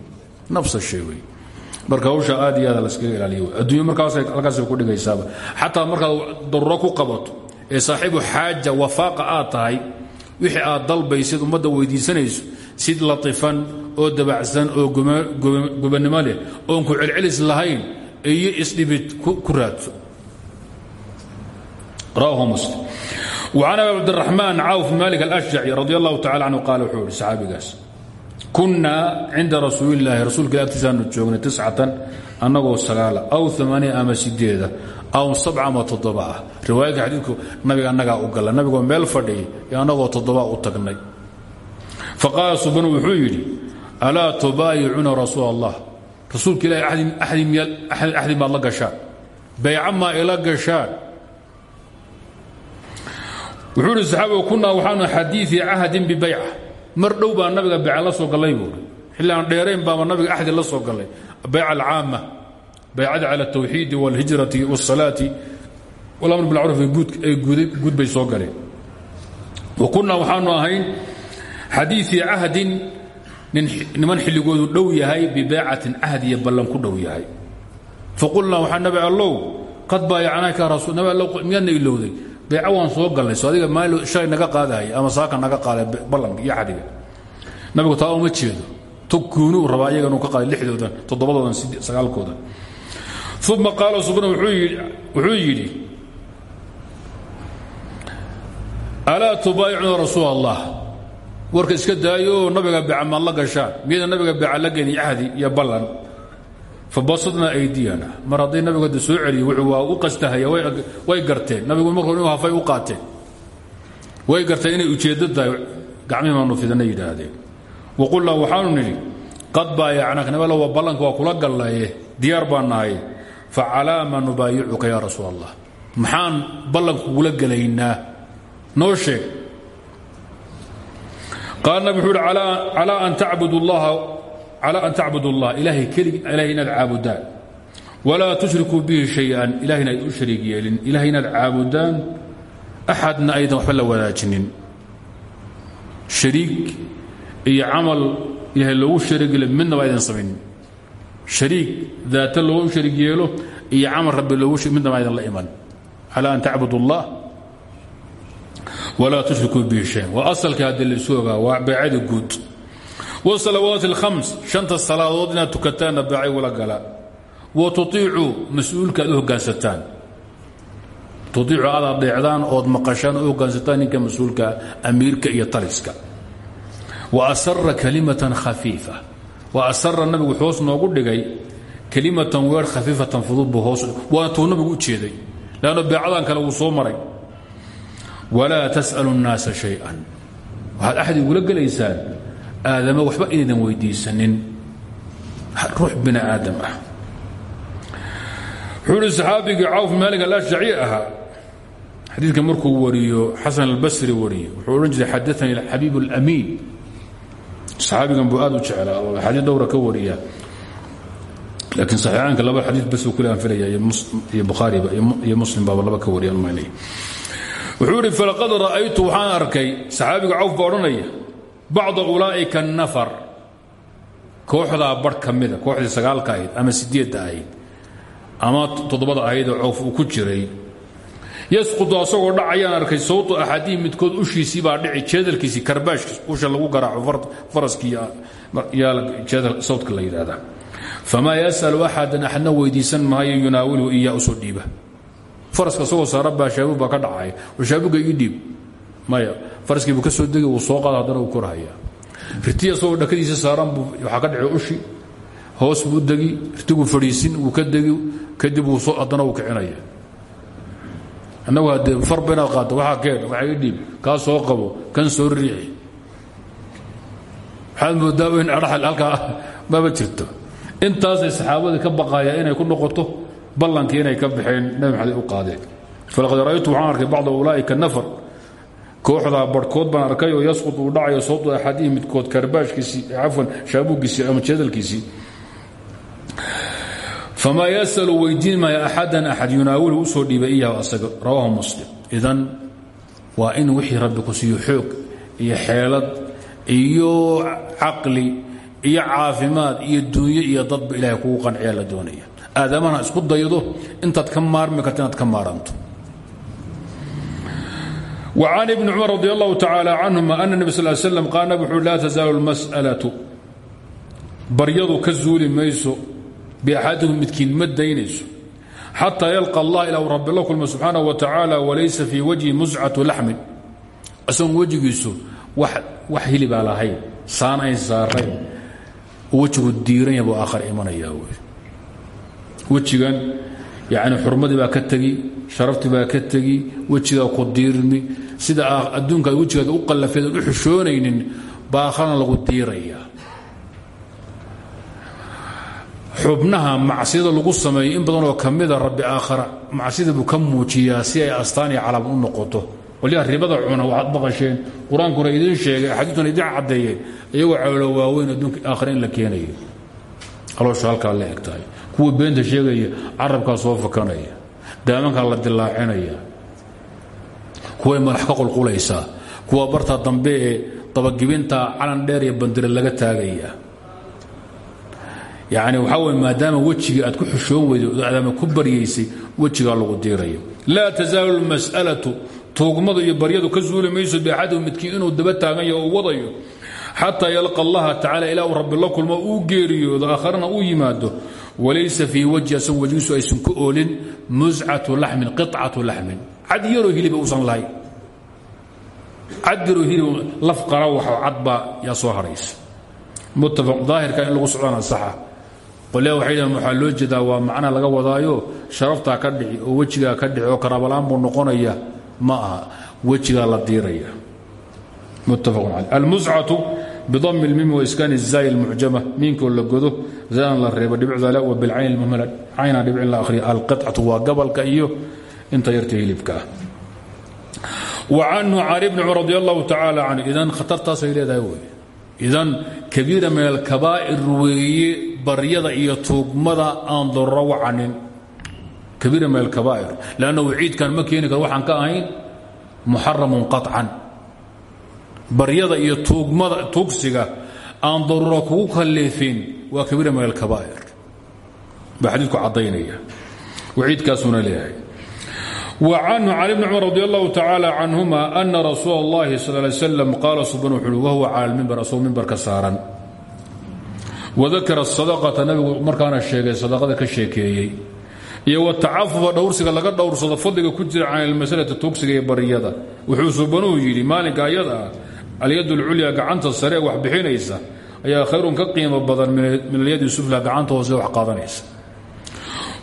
Nafs shay wey. Marka hawsha aad iyo aad laskaga ilaaliyo. Adduunyo markaas halkaasay ku dhigaysaaba xataa markaad daruro ku qabato ee saaxiibu xaaja wafaaqa aad wixii aad dalbaysid ummadda weydiisanayso sid latifan oo dabacsan oo gubannimo leh ku celcelis lahayn iyo isdhibid ku raadso. Rawahu muslim وcan abi cabdiraxmaan cawf malik alashjaci radi allahu tacala canhu qaal wuxuu ihi saxaabigaas kunnaa cinda rasuuli illaahi rasuulka ila agtiisaanu joognay tiscatan annagoo sagaala aw amaaniya ama sideeda aw sabca ama toddoba ah. Riwaayadka xadiidku nabiga annagaa u galla nabigoo meel fadhiyay ee annagoo toddoba u tagnay. Faqaala subanu wuxuu yidhi alaa tubaayicuuna rasuul allah rasuulka ilahi axdi maad la gashaan bayca maa ila gashaan wuxuu ihi saxaabigu kunnaa waxaanu xadiii cahdin bibayca mar dhow baa nabiga bayca la soo gallay buui xilli aan dheerayn baaba nabiga axdi la soo gallay bayca alcaama baycada cala altawxiidi wاlhijrati wاsalaati walamr bilmacruuf ay guud bay soo galeen. Wa kunnaa waxaanu ahayn xadiii cahdin niman xilligoodu dhow yahay bibaycatin cahd iyo ballan ku dhow yahay. Faqulnaa waxaa nabi allow qad baayacnaaka rasul nabi allow miyaadna ilowday bayca waan soo gallay so adiga maal shalay naga qaadahaya ama saaka naga qaaday ballanka iyo xadiga nabigu taa uma jeedo. Tukuunuu rabaa iyaga inuu ka qaaday lixdoodan toddobadoodan sagaalkoodan. Uma qaala subna wuxuu yidhi alaa tubaayicuna rasuul warka iska daayo nabiga beeca maad la gashaan miyada nabiga beeca la geni ahdi iyo ballan fabasadnaa aydiyana mar hadda soo celiyo wuxuu waa u qastahaya way garteen. Nabigu markuu inuu hafay u qaateen. Way garteen inay ujeeddo tahay. Gacmihii maanu fidana yidhaahdeen. Waqulnaa waxaanu nidhi qad baayacnaaka nabalo waa ballanka waa kula gallaye diyaar baa fa calaa ma nubaayicuka yaa rasuul allah maxaan ballanka kugula gelaynaa noo sheeg. Qaal nabig wuxuu an tacbud allaha calى an tacbud اllah ilahay keligi ilahay inaad caabudaan walaa tushrikuu bihi shay-an ilahayna ayd u shariig yeelin ilahay inaad caabudaan axadna aydan waxba la wadaajinin shariig iyo camal ilahay loogu shariigile midnaba aydan samaynin shariig daata loogu shariig yeelo iyo camal rabbi loogu midnaba aydan la iman calى an tacbud اllah walaa tushrikuu bihi shay waa asalka haddii la isu ogaa waa beecada guud wsalawaati alhams shanta salaadood inaad tukataanna baacay wala gala. Wa tuiicuu mas'uulka aad u hogaansataan tuiicu aad adeecdaan ood maqashaan u hogaansataan ninka mas'uulka amiirka iyo taliska. Wa asara kalimatan khafiifa. Wa asara nabigu hoos noogu dhigay kalimatan weer khafiifatan fudud buu hoos waa tuu nabigu u jeeday. Leanno beecadan kale wuu soo maray. Walaa tas'alu nnaasa shay-an. Waxaad axdi igula gelaysaan aadama waxba inaydan weydiisanin. Ruux bini aadam ah. Wuxuu ihi saxaabigii cawf maalig alashjaci ahaa wariyo xasan albasri wariyo. Wuxuu odhan jiray xadaanii xabiib اlamiin saxaabigan buu aad u jeclaa oo xadiid dhowra ka wariya laakiin saxiixaanka laba xadiid bas uu kule aan filaya iyo bukhaariba iyo muslim baaba laba ka wariyaan maynay wuxuu idhi falaqad ra'aytu waxaan arkay saxaabiga cawf baa bacda ulaa'ika nafar. Kooxdaa barh ka mida kooxdii sagaalka ahayd ama sideedda ahayd ama toddobada ahaydoo cawf uu ku jiray. Yasqutu asagoo dhacayaan arkay sawtu axadihi midkood ushiisii baa dhici jeedalkiisii karbaashkiis usha lagu garaaco faraskii sawtka la yidhaahdaa. Famaa yasalu axadan axadna weydiisan maayo yunaawilu iyaa u soo dhiiba. Faraska isagoo saara baa shaabuug baa ka dhacay oo faraskiibuu ka soo degi wuu soo qaada haddana uu korhaya riti isagoo dhakadiisa saaran buu waxaa ka dhici ushi. Hoos buu degi rtiguu fadhiisin wuu ka degi kadib haddana uu kicinaya. Annagu haddee farba inaad qaato waxaa keen waxaa ii dhiib kaa soo qabo kan soo riixi. Waxaad moodaa in adhaxal halkaa maba jirto. Intaasay saxaabadii ka baqayaa inay ku noqoto ballankii inay ka baxeen nabi maxamed u qaadeen. Falaqad ra'aytu waxaan arkay bacda ulaa'ika nafar kooxdaa barhkood baan arkay oo yasqut uu dhacayo sawtu axadihi midkood karbaashkiisii cafwan shaabuuggiisii ama jeedalkiisii. Famaa yasalu weydiin maayo axadan axad yunaawilu u soo dhiibay asaga rawaahu muslim. Idan waa in wixii rabbi ku siiyo xoog iyo xeelad iyo caqli iyo caafimaad iyo dunyo iyo dadba ilaahay kugu qanciya la doonaya. Aadamana isku daydo intaad ka maarmi karta inaad ka maaranto وعن بن cمر رضي الله تعالى عنهma أن النبي صل سلم قال nب وxu laa تزaaل المسألة baryadu ka zuuli mayso بأxadiكم midkiin ma daynayso xatىa يلقى الله ilaa u rabi la kulma سubحaanه وتaعالى وlaysa fيi وجهi muscaة لaxmin isagoon wejigiisu wax hilibaa lahayn saan ayn saarayn wejigu diiran yah buu aakhar imanaya wejigan yani xurmadii baa ka tegi sharaftii baa ka tegi wejigaa ku diirmi. Sida adduunkaad wejigaad u qallafeed u xushoonaynin baa akhrana lagu diiraya. Xubnaha macsiyada lagu sameeyo in badan oo ka mida rabbi aakhara macsida buu ka muujiyaa si ay astaan iyo calaamad u noqoto. Qolyaha ribada cuna waxaad maqasheen qur'aankuna idiin sheegay axaadiistuna idiin caddeeyeen iyagoo cawlo waaweyn adduunka aakhira in la keenayo alooshu halkaa la kuwa beenta sheegaya carabkaa soo fakanaya daamankaa la dilaacinaya kuway madax ka qulqulaysaa kuwa barta dambe ee dabagibinta calan dheer iyo bandire laga taagaya. Yani waxaa wey maadaama wejigii aad ku xushoon weyday maadaama ku baryaysay wejigaa lagu diirayo. Laa tasaalu lmas'alatu tuugmadu iyo baryadu ka zuuli mayso biaxadihu midkiin inuu daba taagan wadayo. Xataa yalqa allaha tacala ilaa uu rabbi la kulmo uu geeriyoodo aakharana uu yimaado walaysa fii wajhi asag wejgiisu aysan ku oolin muscatu laxmin qicatu laxmin. Cad yaroo hiliba uusan lahayn cad yaroo hilib laf qara waxoo cadbaa yaa soo haraysa. Muttafaq daahirka in lagu socdana saxa. Qolyaa waxay dhahan waxaa loo jeedaa waa macna laga wadaayo sharaftaa ka dhici oo wejigaa ka dhici oo karaabalaan buu noqonaya ma aha. Wejigaa la diiraya. Muttafaq caley almuscatu bidami lmimi waiskaani zaay almucjama miinkoo la godo zaan la reebo dhibicda wa bilcayn lmuhmala cayna dhibcin la akhriya alqicatu waa gabalka iyo inta yarta hilibka ah وcanhu can ibni cumar radi allahu tacaala canhu idan khatartaasay leedahay wey idan kabiira min alkabaa'ir weeye baryada iyo tuugmada aan darro wacanin kabiira min alkabaa'ir lanna waciidkan ma keeni karo waxaan ka ahayn muxaramun qaطcan baryada iyo tuugmada tuugsiga aan daruura kugu kaliifin waa kabiira min alkabaa'ir baa xadiidku caddaynaya. Waciidkaasuuna leeyahay. Wa canhu cali bni cumar radi allahu tacaala canhuma ana rasuula اllahi sal lay slam qaala subana wuxu uhi wahuwa cala almimbar asagoo mimbarka saaran. Wadakara asadaqata nabigu markaana sheegay sadaqada ka sheekeeyey. Iyo watacafufa dhowrsiga laga dhowrsado fadliga ku jira can ilmasalati tuugsiga iyo baryada. Wuxuu subanuhu yidhi maalinka ayada ah, alyad اlculya gacanta sare wax bixinaysa ayaa khayrun ka qiimo badan min alyadi sufla gacanta hoose wax qaadanaysa.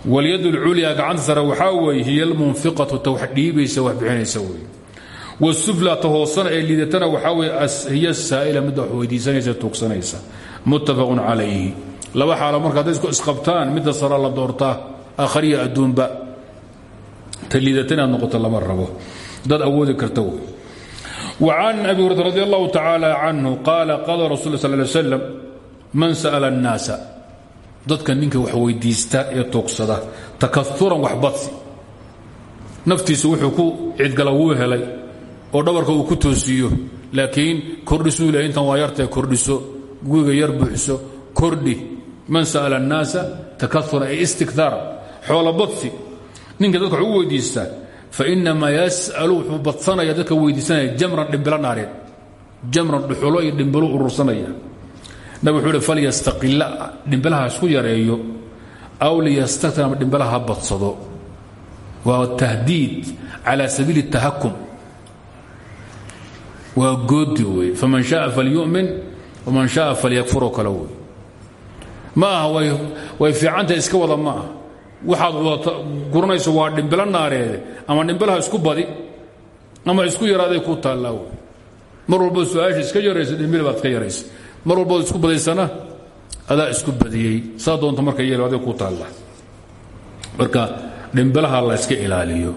Walyad اlculya gacanta sare waxaa weeye hiy almunfiqatu ta wax dhiibaysa wax bixinaysa wey wsufla ta hoosana ee liidatana waxaa weye hiy saa'ila midda wax weydiisanaysa tuugsanaysa. Muttafaqun calayhi. Marka hadday isqabtaan midda sara la doortaa akhriya adduunba. Ta liidata inaad noqoto lama rabo. Dad awoodi karta wey وcan abi hurata radi allahu tacaala canhu qaala qaala rasul sal ly slam man sa'la الnaasa dadka ninka wax weydiista ee tuugsada takauran wax badsi naftiisa wuxuu ku cidgala wuu helay oo dhabarka uu ku toosiiyo laakiin kordhisuu le intan waa yartae kordhiso guriga yar buuxso kordhi man sa'la الnaasa takauran ay istiktaar xoolo badsi ninka dadka wax u weydiista fainamaa yas'alu wuxuu badsanaya dadka weydiisanaya jamran dhimbilo naareed jamran dhuxulo iyo dhimbilo urursanaya nabig wuxuu hi falyastaqila dhimbilaha isku yareeyo aw liyastaktir ama dhimbilaha ha badsado waa tahdiid cala sabiili اtahakum waa goodi wey faman shaءa falyu'min waman shaءa falyakfuroo kale wey ma aha way fiicanta iska wada ma ah waxaad wada guranayso waa dhimbilo naareede ama dhimbilaha isku badi ama isku yaraaday ku taallaa wey mar walbood su'aasha iska yaraysa dhimbil baad iska yaraysa. Mar walbood isku badaysana adaa isku badiyey. Saa doonta marka yeel aday ku taalla. Marka dhimbilaha la yska ilaaliyo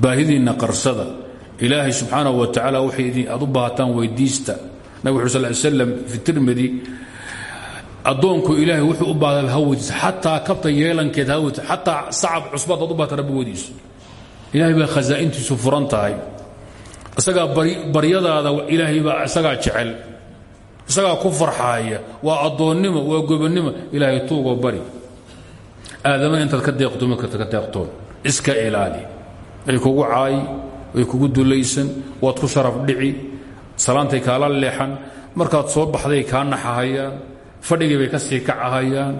baahidiinna qarsada ilaahay subxaanahu wa tacaala waxay aad u baahataan weydiista. Nabig wuxu sal slam fi tirmidi addoonku ilaahay wuxuu u baahda ha weydiiso xataa kabta yeelankeed ha weydiiso xataa sacab cusbaad aad u baahta rabbi weydiiso ilaahay baa khasaa'intiisu furan tahay. Isagaa baryadaada ilaahay baa ku farxaaya. Waa addoonnimo waa gobonnimo ilaahay tuugoo bari. Aadamana intaad ka deeqto markaad ka deeqtoon. Iska ilaali. Way kugu caayi way kugu dulaysan waad ku sharaf dhici salaantay kaala leexan markaad soo baxday kaa naxahayaan fadhigii bay ka sii kacahayaan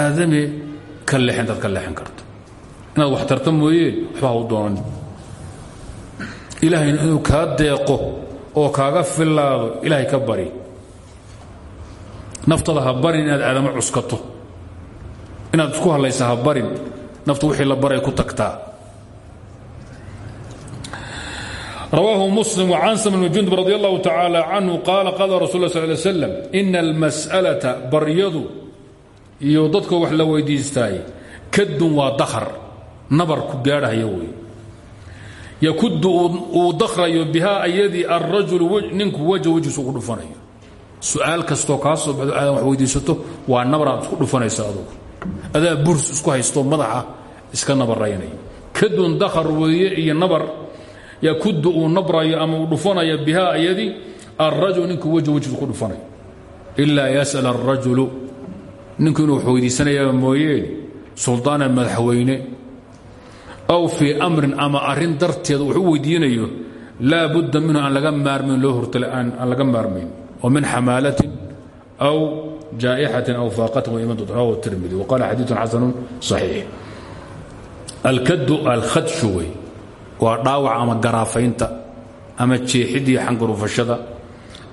aadame ka leex intaad ka leexan karto. Inaad wax tarta mooyeen waxba ha doonan ilaahayna inuu kaa deeqo oo kaaga fillaado ilaahay ka bari. Naftada ha inaad aadamo cuskato. Inaad isku hadlaysa ha barin. Naftu wixii la baray ku tagtaa rawaahu muslim وcan sm bn jundub radi allahu tacaalى canhu qaala qaala rasul sl ly slam ina almas'alata baryadu iyo dadkoo wax la weydiistaay kadun waa dakhr nabar ku gaadhaya wey yakudu uu dakhrayo bihaa ayadii alrajulu ninku wajha wejhiisu ku dhufanayo. su'aal kastoo kaa soo baxdo aadan wax weydiisato waa nabar aad isku dhufanaysa adugu adaa burs isku haysto madaxa iska nabaraynaya kadun dakhar weeye iyo nabar yakudu uu nabrayo ama uu dhufanayo bihaa ayadii alrajul ninku wejha wejhiisu ku dhufanayo yas'al alrajulu ninku inuu wax weydiisanaya mooyeen suldaana madaxweyne aw fii amrin ama arrin darteeda wax weydiinayo laa budda minhu aan laga maarmayn loo hortale aan laga maarmayn oo min xamaalatin aw jaa'ixatin aw faaqatin waiman rawahu tirmidi waqaala xadiiثun xasanun صaxiix alkadu alkhadshu wey waa dhaawac ama garaafaynta ama jeexidii xangarufashada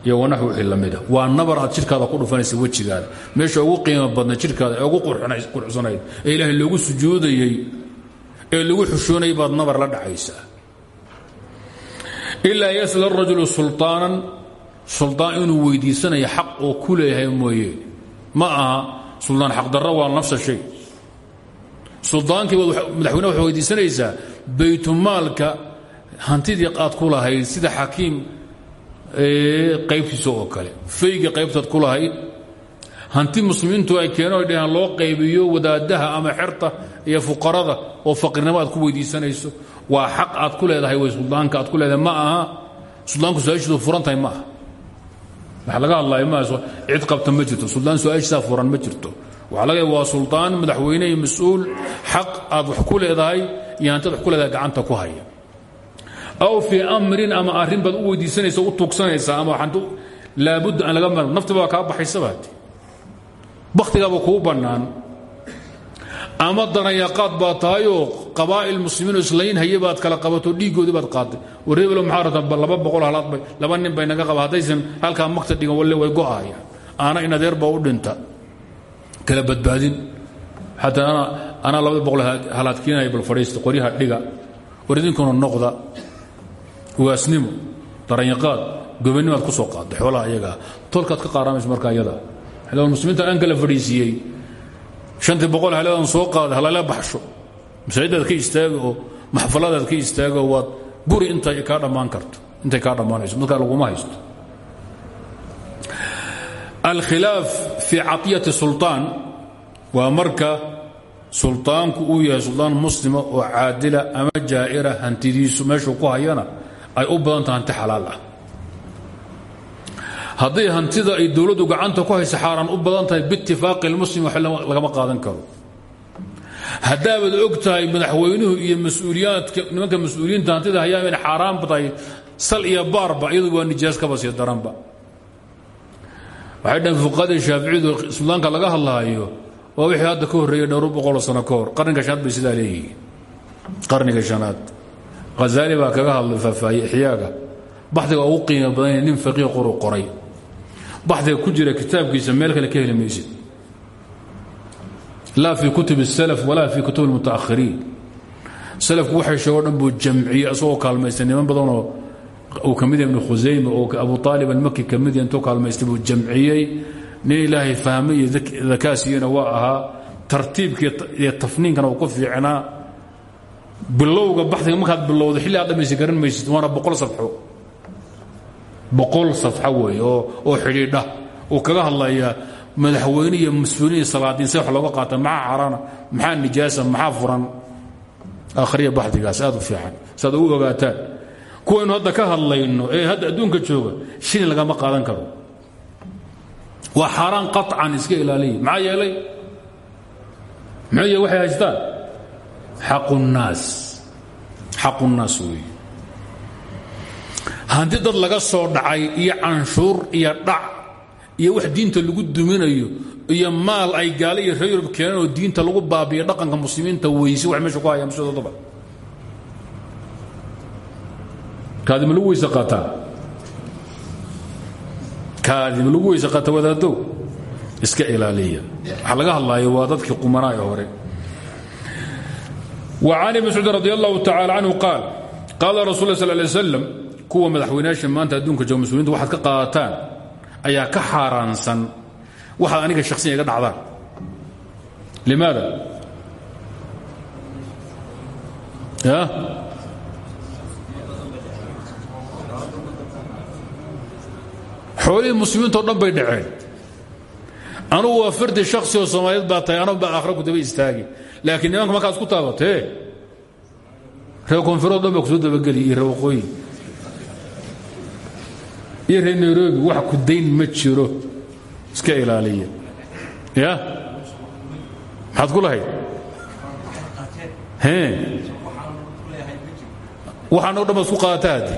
iyo wanax wixii waa nabar aad jidhkaada ku dhufanaysa wejigaada. Meesha ugu qiimo badna jidhkaada ee ugu quruxsanayd ee ilaahay loogu sujuudayey ee lagu xushoonayay baad nabar la dhacaysaa. Ilaa yasl arajulu sulطaanan suldaan inuu weydiisanayo xaq oo ku mooye. Ma aha suldaan xaqdarra waa nafsa shay. Suldaankii baad madaxweyne waxay weydiisanaysaa baytumaalka hantidii aad ku sida xakiim qaybtiisa oo kale fayga qaybtaad ku hanti muslimiintu ay keeno ay dhahaan loo qaybiyo wadaadaha ama xerta iyo fuqarada oo faqirnimo ku weydiisanayso waa xaq aad ku leedahay way suldaanka aad ku leedahay ma aha suldaanku tahay ma aha. Waxa laga hadlaayo ma cid qabta ma jirto suldaan su'aashiisaa furan ma jirto. Waxaa laga waa suldaan madaxweyne iyo mas'uul xaq aad wax ku leedahay ku leedahay gacanta ku haya. Aw fii amrin ama arrin baad u weydiisanaysa u tuugsanaysaa ama laabudda aan laga mar nafti baa kaa baxaysabaad bakhtigaaba kuu bannaan. Ama danayaqaad baa tahayoo qabaa'il muslimiinoo islayn haye kala qabato dhiiggoodii baad qaatay wareebelo maxaa rabtaa laba boqol halaad bay laba nin bay naga qaba haddaysan halkaa dhigan walle way go'ahayaan aana in adeer baa u dhinta. Kala badbaadin. Xataa anaa labada boqol halaadkiinaya bal fadhiista qoryaha dhiga war idinkuna noqda ugaasnimo daranyaqaad gobanimaad ku soo qaadda xoolaha ayagaa tolkaad ka qaaramayso markaa iyada. Muslimiinta aan kala fadhiisiiyey shantii boqol haladan soo qaaday halala baxsho masaajiddaad ka istaaga oo maxfaladaad ka istaaga waad guri intay kaa dhammaan karto intay kaa dhammaanayso markaa laguma haysto. Alkhilaaf fii caطiyati sulطaan waa marka sulطaanku uu yahay suldaan muslima oo caadila ama jaa'ira hantidiisu meeshuu ku hayana ay u badan taha hanti xalaal ah. Hadday hantida ay dowladdu gacanta ku haysa xaaraan u badan tahay biitifaaqi اlmuslim wax lagama qaadan karo. Haddaabaad og tahay madaxweynuhu iyo masuuliyaadka nimanka mas'uuliyiinta hantida hayaa inay xaaraan tahay sal iyo baarba iyadu waa nijaas kaba sii daranba waxay dhaheen fuqahadii shaaficiyadu suldaanka laga hadlaayo waa wixii hadda ka horreeyey dhowr boqoloo sano ka hor qarniga shanaad bay sidaa leeyihiin qarniga shanaad hazaali baa kaga hadlay faahfaahiye ixyaaga baxdiga ugu qiimo badan nin faqiih qoru qoray baxdiga ku jira kitaabkiisa meel kale ka heli maysid laa fii kutub الsalaf walaa fii kutub اlmutaakhiriin salafku waxay sheego dhan buu jamciyey asagoo kaalmaystay niman badanoo uu ka mid yahay ibnu khusayma oo abu aalib almaki ka mid yahay intuu kaalmaystay buu jamciyey nin ilaahay fahmay iyo dakaasiyana waa ahaa tartiibkii iyo tafniinkana uu ku fiicnaa. Bilowga baxdiga markaad bilowdo xilli aad dhamaysa garan maysid waana boqol safxo. Boqol safxo weeye oo xidhiidha. Uu kaga hadlayaa madaxweyne iyo mas'uuliin salaadiin looga qaata maxaa xaaraana maxaa nijaasa maxaa furan? Akhriya baxdigaas aad u fiican saad ugu ogaataan. Kuwaynu hadda ka hadlayno ee hadda adduunka jooga shilin lagama qaadan karo waa xaaraan acan iska ilaaliya. Maxaa yeelay? Muxuu y waxay haystaan? Xaqunnaas xaqunnaas weeye hanti dad laga soo dhacay iyo canshuur iyo dhac iyo wax diinta lagu duminayo iyo maal ay gaale reer yurub oo diinta lagu baabiya dhaqanka muslimiinta weyse waxay meesha ku hayaan msdoodaba kaadi ma lagu weyse kaadib lagu weyse qata wadaadow iska ilaaliya. Waxaa hadlaayo waa dadkii qumanaae hore. An ibn scuud radi allahu tacaala qaal qaala rasul sal lay slam kuwa madaxweynayaasha maanta adduunka jooga muslimiintu waxaad ka qaadataan ayaa ka xaaraansan. Waxaad aniga shaksiyan iga dhacdaan limaada? Xoolihii muslimiintao dhan bay dhaceen. Anugu waa fardi shaksi oo soomaaliyeed baa tahay anugu baa aakhra ku daba istaagi laakiin nimanka markaad isku taabatee reer koonfureed dhan baa ku soo dabageli iyo reer waqooyi. Iyo reer nairobi wax ku dayn ma jiro. Iska ilaaliya. Ya? Maxaad ku lahayd? Waxaanoo dhan baad isku qaadata haddi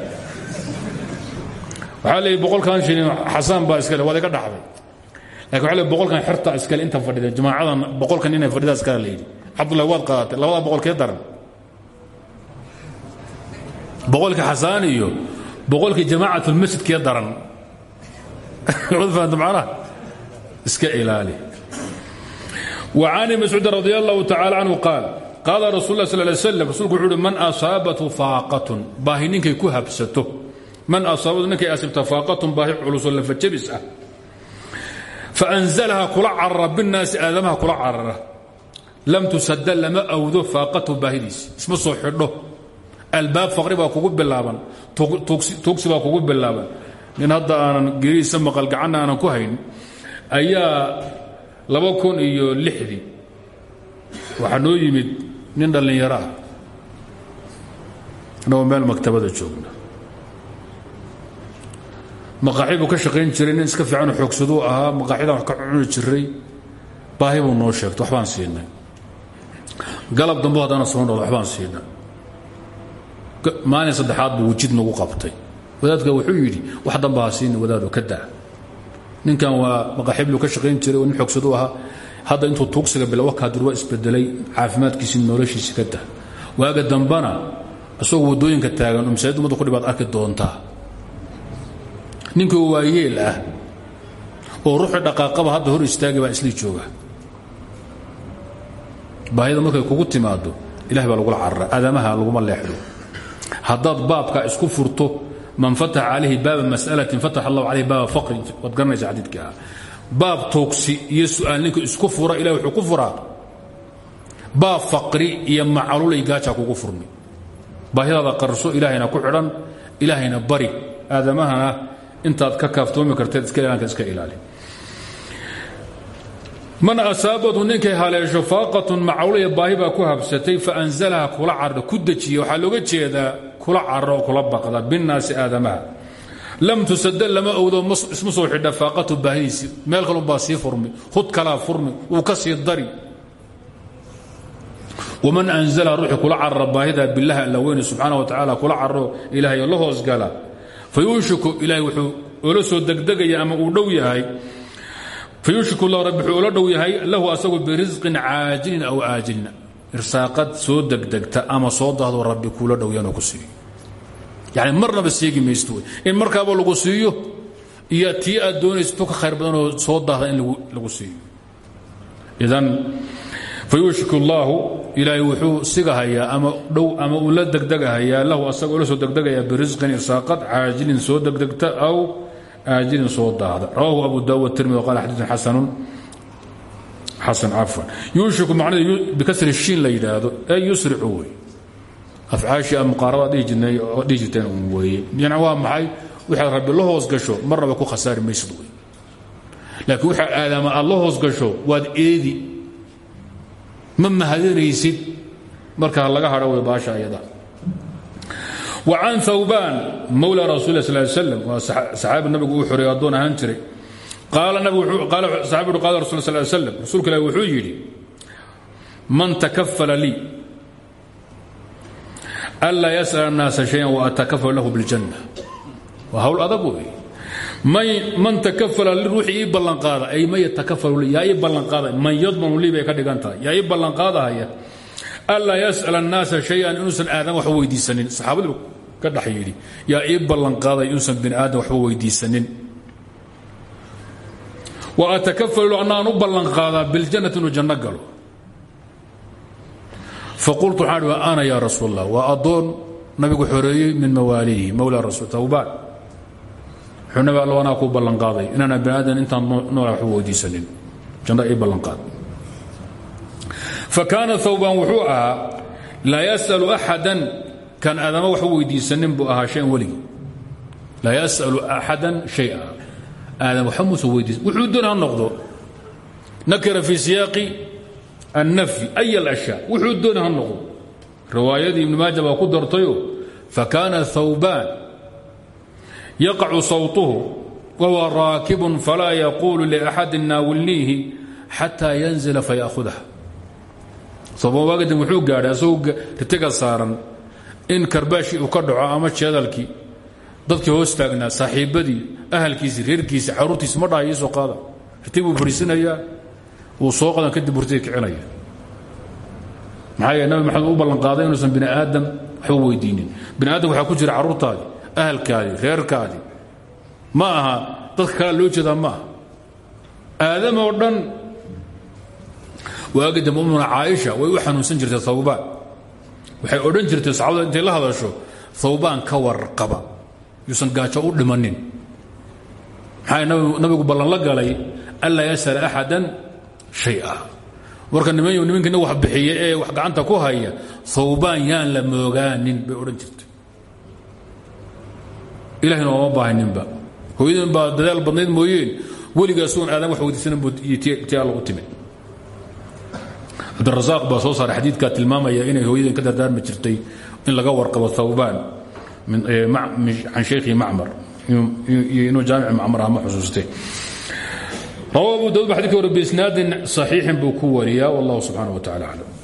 waxaa boqolkan shilin xasaan baa iskale waad iga dhaxday laakiin waa boqolkan xerta iskale inta fadhida jamaacadan boqolkan inay fadhidaa iskale la yidhi. Cabdullahi waad qaadatay labadaa boqolkee daran? Boqolka xasaan iyo boqolka jamaacatulmasjidkee daran? Waad fahamta iska ilaali. Wa cani mascuudin radi allahu tacaala canhu qaal qaala rasul lah sal lay slam man asaabathu faaqatun baahi ku habsato man asaabadu ninkay asibta faaqatun baahi culusoo lafajabis ah faanzalaha kula carara binaasi aadamaha kula carara lam tusada lama awdo faaqathu baahidiisi isma soo xidho albaab faqri baa kugu bilaaban tuugsi baa kugu bilaaban nin hadda aanan geriisa maqalgacanna aanan ku hayn ayaa laba kun iyo lixdii waxaa noo yimid nin dhallinyaro ah anagoo meel maktabada joogna maqaaxi buu ka shaqayn jiray nin iska fiicanoo xoogsaduu ahaa maqaaxidaan wax ka cuni jiray baahi buu noo sheegtay waxbaan siinay. Galab dambo soo noqdo waxbaan siinay. Maalin saddexaad buu wejid nagu qabtay. Wadaadka wuxuu yidhi wax damba ha ka daa. Ninkan waa maqaaxiblu ka shaqayn jiray oo nin xoogsaduu hadda intuu tuugsiga bilowa kaadur waa isbedelay caafimaadkiisi noloshiisi ka dah waaga dambana isagoo waddooyinka taagan oo masaajid ummadda arki doontaa ninkii waayeel ah. Oo ruuxii dhaqaaqaba hadda hor istaagi baa islii jooga. Baahida markay kugu timaado ilahay baa lagula carara aadamaha laguma leexdo. Haddaad baabka isku furto man fataxa calayhi baaba mas'alatin fatax allahu calayhi baaba faqri waad garanaysa baab toogsi iyo su'aal ninka isku fura ilahi wuxuu ku furaa. Baab faqri iyo macalulay gaajaa kugu furmi. Baahidaada qarso ilaahayna ku xidhan ilaahayna bari aadamahana intaad ka kaaftoomi karteed iska ilaanka iska ilaali. Man asaabatu ninkay haleesho faaqatun macawlaya baahi baa ku habsatay faanzalaha kula carra ku dejiya waxaa looga jeedaa kula oo kula baqda binnaasi aadamaha. Lam tusada lama owdo isma soo xidha faaqatu baahidiisi. Meel kalunbaa sii furmi hud kalaa furmi wuu ka dari. Waman anzala ruuxii kula carara baahida bilaha alla weyne subxaana wa tacaala kula carro ilaahay la hoosgala dhow wuxuu ula dhow yahay lahu asagu birisqin caajilin aw aajilin irsaaqad soo degdegta ama soo dahdo rabbi kuula dhowyaanoo ku siiyo yani marnaba seegi maysto in markaaba lagu siiyo iyo tii aad doonaysa tu ka khayr badanoo soo dahda in lagu siiyo. Idan fayuushik اllaahu ilaahay wuxuu sigahayaa ama dhow ama uu la degdegahayaa lahu asaga ula soo degdegayaa birisqin irsaaqad caajilin soo degdegta aw aajilin soo daahda. Rawahu abu daawud tirmidi qala xadiiun xasanun xasan cafwan. Yuushiku macnada bikasri shiin la yidhaahdo ee yusricu wey. Afcaashii a muqaarabaa dhihi jirteen un weeye. Maxay? Waxaad rabbi la hoos gasho marnaba ku khasaari maysid wey. Laakiin waxaa aadaama aad la hoos gasho waad eedi ma mahadinaysid markaa laga hadho way baasha ayada وعن ثوبان mولى رsuل اه صل سلم waa صxaabi nabigu uu xoreey addoon ahaan jiray saxaabi qala rasul sl sلم rasuulka ilah wuxuu yidhi man takafala lii أnlaa yسأل الناasa شhayئa وأtakafl lahu bاljanة waa hawl adag wey man takafala ruuxii ii ballanqaada ay man yatakafalu li yaa ii ballanqaada man yadmanu lii bay ka dhigan tahay yaa ii ballanqaadahaya anlaa yas'al annaasa shay-an inuusan aadan waxba weydiisanin. Saxaabadiibu ka dhex yidhi yaa ii ballanqaaday inuusan bini aadam waxba weydiisanin. Wa atakafalu annaan u ballanqaadaa biljannati inuu janno galo. Faqultu waxaan ana yaa rasuul allah waa nabigu xoreeyey min mawaaliihi mowlaa rasul tawbaan wuxuu nabi allo anaa kuu ballanqaaday inaana bini aadam intaan noola waxba weydiisanin. Janno ii ballanqaad. Fakaana hawbaan wuxuu ahaa laa yas'alu axadan kan aadama wax weydiisanin buu ahaa shayan weligii laa yas'alu axadan shaya. Aadam waxba muusan weydiisan wuxuu doon ha noqdo. Nakira fii siyaaqi annafyi ay alashyaa wuxuu doon noqdo. Riwaayadii ibnu maaja baa ku dartayo fakaana hawbaan yaqacu sawtuhu wahuwa raakibun falaa yaquulu liaxadin naawilniihi xataa yanzila faya'hudah waagadi wuxuu gaadhay asagoo ritiga saaran in karbaashii uu ka dhaco ama jeedalkii dadkii hoos taagnaa saaxiibadii ahalkiisii reerkiisii caruurtiisi ma dhaha iisoo qaada. Ritig buu fadhiisinayaa uu soo qadan kadib hurtiga kicinaya maxaa yeele nabi maxamed u ballanqaaday inuusan bini aadam waxba bini aadam waxaa ku jira carruurtaadii ahalkaadii reerkaadii ma aha dadka kalea loo jeedaa ma aadam oo dhan waagi dambe umuna way u xanuunsan jirtay hawbaan waxay odhan jirtay saxaabada intay la hadasho hawbaan ka warqaba. Yuusan gaajo u dhimanin. Maxaa nabigu ballan la galay anlaa yas'ala axadan shaya. Nimanyo nimankiina wax bixiya ee wax gacanta ku haya hawbaan yaan la moogaanin bay odhan jirtay ilahina ooma baahaninba hooyadan baa dadaal badnayd mooyeen. Weligaasuun aadan wax weydiisanan buu ti alla u timid. Cabdirasaaq baa soo saaray xadiidkaa tilmaamaya inay hooyadeen ka dardaarmi jirtay in laga warqabo thawbaan can shaykhi macmar. Iyo inuu jaamic macmar ah ma xusuustee rawa abu daud ba xadidka buu ku wariyaa. Wallahu subxaana wa tacala aclam